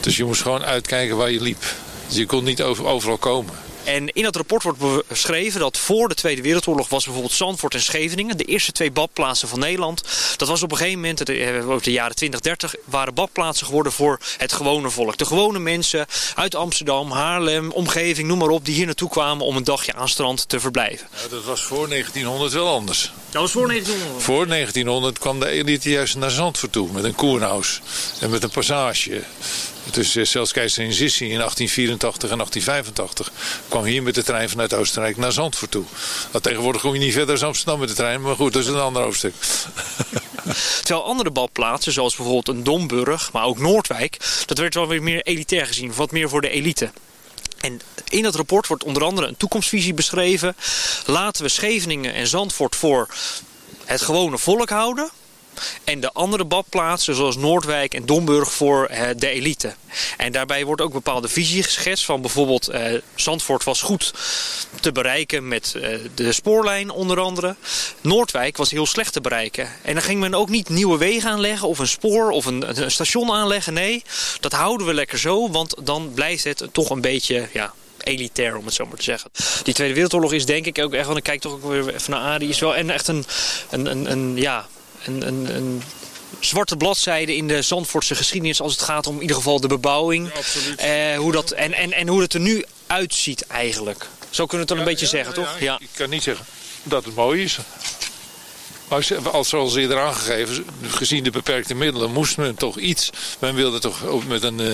Dus je moest gewoon uitkijken waar je liep. Dus je kon niet over, overal komen. En in dat rapport wordt beschreven dat voor de Tweede Wereldoorlog was bijvoorbeeld Zandvoort en Scheveningen, de eerste twee badplaatsen van Nederland. Dat was op een gegeven moment, over de jaren 20, 30, waren badplaatsen geworden voor het gewone volk. De gewone mensen uit Amsterdam, Haarlem, omgeving, noem maar op, die hier naartoe kwamen om een dagje aan strand te verblijven. Ja, dat was voor 1900 wel anders. Dat was voor 1900? Voor 1900 kwam de elite juist naar Zandvoort toe met een koerhuis en met een passage. Dus zelfs keizer Sissi in 1884 en 1885 kwam hier met de trein vanuit Oostenrijk naar Zandvoort toe. Nou, tegenwoordig kom je niet verder dan Amsterdam met de trein, maar goed, dat is een ander hoofdstuk. Terwijl andere badplaatsen, zoals bijvoorbeeld een Domburg, maar ook Noordwijk, dat werd wel weer meer elitair gezien, wat meer voor de elite. En in dat rapport wordt onder andere een toekomstvisie beschreven. Laten we Scheveningen en Zandvoort voor het gewone volk houden. En de andere badplaatsen zoals Noordwijk en Domburg voor uh, de elite. En daarbij wordt ook bepaalde visie geschetst van bijvoorbeeld uh, Zandvoort was goed te bereiken met uh, de spoorlijn onder andere. Noordwijk was heel slecht te bereiken. En dan ging men ook niet nieuwe wegen aanleggen of een spoor of een, station aanleggen. Nee, dat houden we lekker zo, want dan blijft het toch een beetje... Ja, elitair, om het zo maar te zeggen. Die Tweede Wereldoorlog is denk ik ook echt, want ik kijk toch ook weer even naar Adi, is wel en echt een, een, een, een ja, een, een, een zwarte bladzijde in de Zandvoortse geschiedenis als het gaat om in ieder geval de bebouwing. Ja, uh, hoe dat, en, en, en hoe het er nu uitziet eigenlijk. Zo kunnen we het dan ja, een beetje ja, zeggen, toch? Ja. Ik kan niet zeggen dat het mooi is. Maar als zoals eerder aangegeven, gezien de beperkte middelen, moest men toch iets. Men wilde toch ook met een, eh,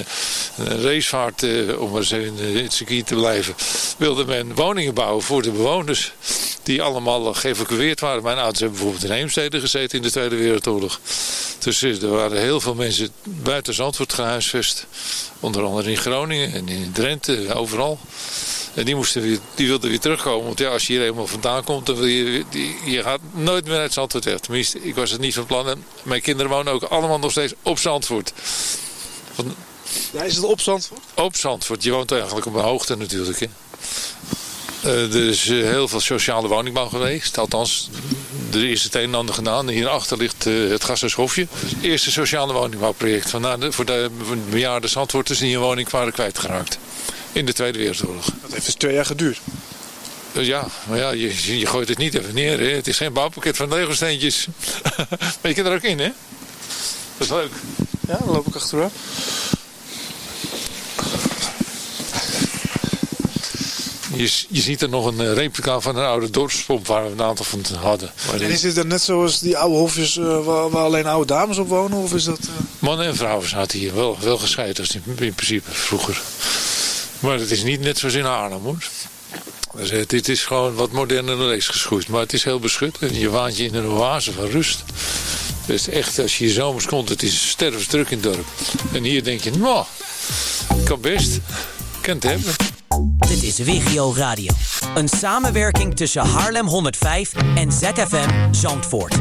een racevaart, eh, om maar eens in het circuit te blijven, wilde men woningen bouwen voor de bewoners. Die allemaal geëvacueerd waren. Mijn ouders hebben bijvoorbeeld in Heemstede gezeten in de Tweede Wereldoorlog. Dus eh, er waren heel veel mensen buiten Zandvoort gehuisvest. Onder andere in Groningen en in Drenthe, overal. En die, moesten weer, die wilden weer terugkomen. Want ja, als je hier eenmaal vandaan komt, dan wil je, die- je gaat nooit meer uit Zandvoort weg. Tenminste, ik was het niet van plan. En mijn kinderen wonen ook allemaal nog steeds op Zandvoort. Van, Ja, is het op Zandvoort? op Zandvoort. Je woont eigenlijk op een hoogte natuurlijk. Hè. Eh, er is eh, heel veel sociale woningbouw geweest. Althans, er is het een en ander gedaan. Hierachter ligt eh, het Gassershofje. Het eerste sociale woningbouwproject van, voor de bejaarde Zandvoorters die een woning waren kwijtgeraakt. In de Tweede Wereldoorlog. Dat heeft dus twee jaar geduurd. Dus ja, maar ja, je, je gooit het niet even neer. Hè. Het is geen bouwpakket van Lego-steentjes. maar je kunt er ook in, hè? Dat is leuk. Ja, dan loop ik achteraan. Je, je ziet er nog een eh, replica van een oude dorpspomp waar we een aantal van hadden. En is dit dan net zoals die oude hofjes eh, waar, waar alleen oude dames op wonen? Of is dat... eh, Mannen en vrouwen zaten hier wel, wel gescheiden als in, in principe vroeger. Maar het is niet net zoals in Haarlem hoor. Dus, dit is gewoon wat moderner lees geschoeid. Maar het is heel beschut en je waant je in een oase van rust. Dus echt, als je hier zomers komt, het is stervensdruk in het dorp. En hier denk je, nou, kan best. Kan het hebben. Dit is Wigio Radio. Een samenwerking tussen Haarlem 105 en ZFM Zandvoort.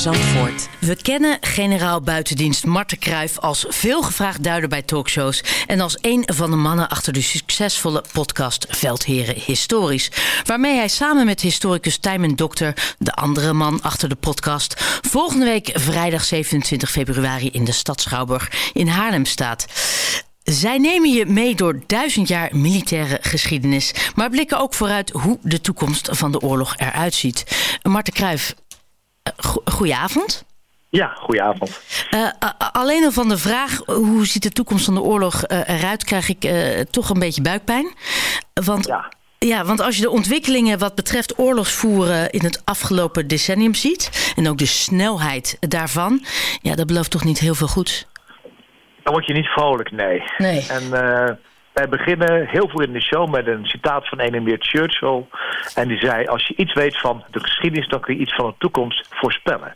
We kennen generaal buitendienst Marten Kruijf als veelgevraagd duider bij talkshows... en als een van de mannen achter de succesvolle podcast Veldheren Historisch... waarmee hij samen met historicus Tijmen Dokter, de andere man achter de podcast... volgende week vrijdag 27 februari in de stad Schouwburg in Haarlem staat... Zij nemen je mee door duizend jaar militaire geschiedenis, maar blikken ook vooruit hoe de toekomst van de oorlog eruit ziet. Marten Kruijf, go- goedenavond. Ja, goedenavond. Eh, a- alleen al van de vraag hoe ziet de toekomst van de oorlog eh, eruit, krijg ik eh, toch een beetje buikpijn. Want Ja, want als je de ontwikkelingen wat betreft oorlogsvoeren in het afgelopen decennium ziet... en ook de snelheid daarvan, ja, dat belooft toch niet heel veel goeds? Dan word je niet vrolijk, nee. Nee. En uh, wij beginnen heel veel in de show met een citaat van een en meer Churchill. En die zei, als je iets weet van de geschiedenis, dan kun je iets van de toekomst voorspellen.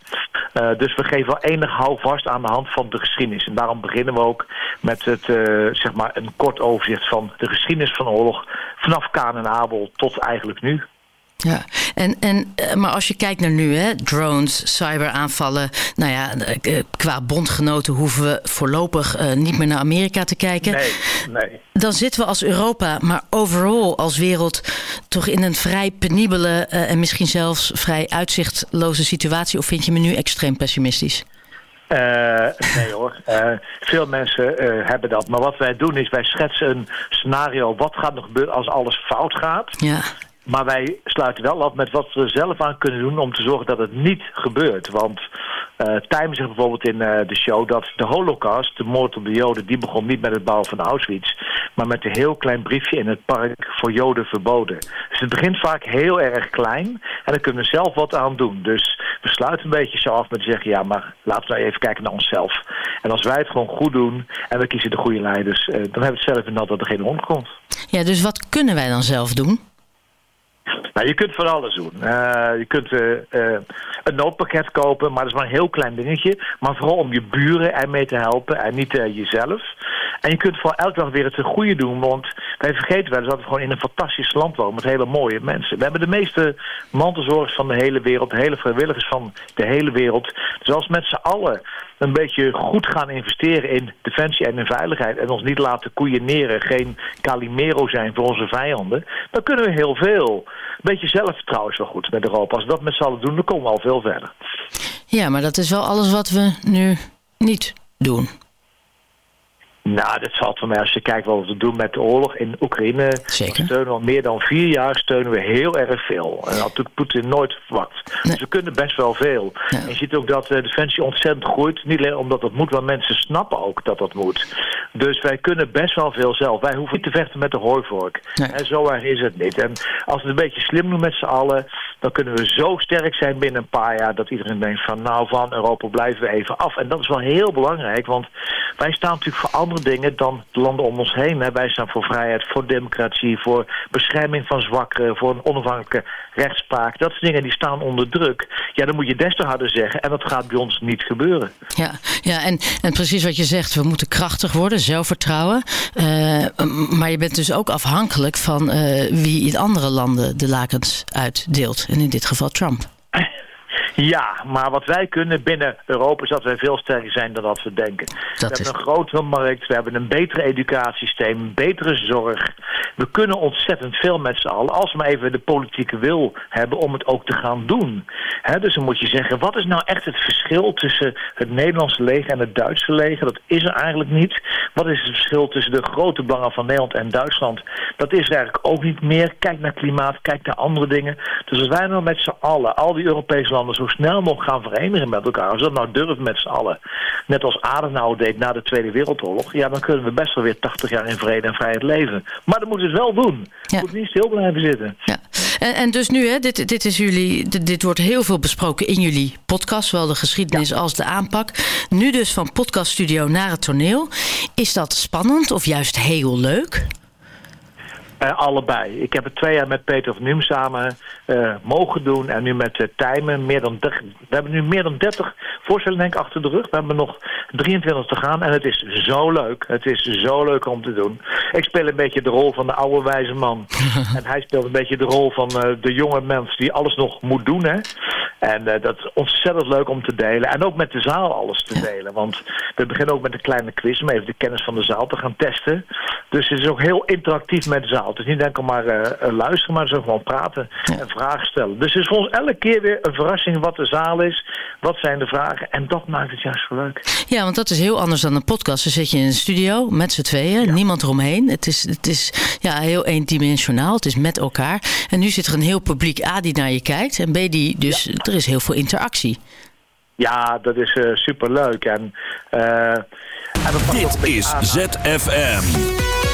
Uh, dus we geven wel enig houvast aan de hand van de geschiedenis. En daarom beginnen we ook met het, uh, zeg maar een kort overzicht van de geschiedenis van de oorlog. Vanaf Kaan en Abel tot eigenlijk nu. Ja, en, en, maar als je kijkt naar nu, hè, drones, cyberaanvallen. Nou ja, qua bondgenoten hoeven we voorlopig uh, niet meer naar Amerika te kijken. Nee, nee. Dan zitten we als Europa, maar overal als wereld... toch in een vrij penibele uh, en misschien zelfs vrij uitzichtloze situatie. Of vind je me nu extreem pessimistisch? Uh, nee hoor, uh, veel mensen uh, hebben dat. Maar wat wij doen is, wij schetsen een scenario. Wat gaat er gebeuren als alles fout gaat? Ja. Maar wij sluiten wel af met wat we zelf aan kunnen doen om te zorgen dat het niet gebeurt. Want uh, Time zegt bijvoorbeeld in uh, de show dat de holocaust, de moord op de joden, die begon niet met het bouwen van Auschwitz. Maar met een heel klein briefje in het park voor joden verboden. Dus het begint vaak heel erg klein en daar kunnen we zelf wat aan doen. Dus we sluiten een beetje zo af met te zeggen, ja maar laten we nou even kijken naar onszelf. En als wij het gewoon goed doen en we kiezen de goede leiders, uh, dan hebben we het zelf in dat er geen rondkomt. Ja, dus wat kunnen wij dan zelf doen? Nou, je kunt van alles doen. Uh, je kunt uh, uh, een noodpakket kopen, maar dat is maar een heel klein dingetje. Maar vooral om je buren ermee te helpen en niet jezelf. En je kunt voor elke dag weer het goede doen, want wij vergeten wel eens dat we gewoon in een fantastisch land wonen met hele mooie mensen. We hebben de meeste mantelzorgers van de hele wereld, de hele vrijwilligers van de hele wereld. Dus als met z'n allen een beetje goed gaan investeren in defensie en in veiligheid en ons niet laten koeieneren, geen Calimero zijn voor onze vijanden, dan kunnen we heel veel. Een beetje zelfvertrouwen is wel goed met Europa. Als we dat met z'n allen doen, dan komen we al veel verder. Ja, maar dat is wel alles wat we nu niet doen. Nou, dat valt voor mij als je kijkt wat we doen met de oorlog in Oekraïne. Zeker. Steunen we al meer dan vier jaar steunen we heel erg veel. En dat had Poetin nooit verwacht. Nee. Dus we kunnen best wel veel. En je ziet ook dat de defensie ontzettend groeit. Niet alleen omdat dat moet, maar mensen snappen ook dat dat moet. Dus wij kunnen best wel veel zelf. Wij hoeven niet te vechten met de hooivork. Nee. En zo erg is het niet. En als we het een beetje slim doen met z'n allen, dan kunnen we zo sterk zijn binnen een paar jaar dat iedereen denkt van nou van Europa blijven we even af. En dat is wel heel belangrijk, want wij staan natuurlijk voor andere dingen dan de landen om ons heen. Wij staan voor vrijheid, voor democratie, voor bescherming van zwakkeren, voor een onafhankelijke rechtspraak. Dat soort dingen die staan onder druk. Ja, dan moet je des te harder zeggen en dat gaat bij ons niet gebeuren. Ja, ja en, en precies wat je zegt, we moeten krachtig worden, zelfvertrouwen. Uh, maar je bent dus ook afhankelijk van uh, wie in andere landen de lakens uitdeelt. En in dit geval Trump. Ja, maar wat wij kunnen binnen Europa is dat wij veel sterker zijn dan dat we denken. Dat we hebben is... een grotere markt, we hebben een betere educatiesysteem, een betere zorg. We kunnen ontzettend veel met z'n allen, als we maar even de politieke wil hebben om het ook te gaan doen. He, dus dan moet je zeggen, wat is nou echt het verschil tussen het Nederlandse leger en het Duitse leger? Dat is er eigenlijk niet. Wat is het verschil tussen de grote belangen van Nederland en Duitsland? Dat is er eigenlijk ook niet meer. Kijk naar klimaat, kijk naar andere dingen. Dus als wij nou met z'n allen, al die Europese landen, zo snel mogelijk gaan verenigen met elkaar. Als we dat nou durven met z'n allen. Net als Adenauer deed na de Tweede Wereldoorlog. Ja, dan kunnen we best wel weer 80 jaar in vrede en vrijheid leven. Maar dan moeten we wel doen. Ja. moet niet stil blijven zitten. Ja. En, en dus nu, hè, dit, dit, is jullie, dit, dit, wordt heel veel besproken in jullie podcast. Zowel de geschiedenis ja. als de aanpak. Nu dus van podcaststudio naar het toneel. Is dat spannend of juist heel leuk? Uh, allebei. Ik heb het twee jaar met Peter van Num samen uh, mogen doen. En nu met uh, Tijmen. Meer dan 30, we hebben nu meer dan 30 voorstellen denk ik achter de rug. We hebben nog 23 te gaan. En het is zo leuk. Het is zo leuk om te doen. Ik speel een beetje de rol van de oude wijze man. en hij speelt een beetje de rol van de jonge mens die alles nog moet doen. Hè? En dat is ontzettend leuk om te delen. En ook met de zaal alles te delen. Want we beginnen ook met een kleine quiz. Om even de kennis van de zaal te gaan testen. Dus het is ook heel interactief met de zaal. Het is niet enkel maar uh, luisteren, maar zo gewoon praten en vragen stellen. Dus het is voor ons elke keer weer een verrassing wat de zaal is. Wat zijn de vragen? En dat maakt het juist zo leuk. Ja, want dat is heel anders dan een podcast. Dan zit je in een studio met z'n tweeën, ja. niemand eromheen. Het is, het is ja, heel eendimensionaal. Het is met elkaar. En nu zit er een heel publiek A die naar je kijkt. En B die, dus ja. er is heel veel interactie. Ja, dat is uh, superleuk. En, uh, en Dit is ZFM.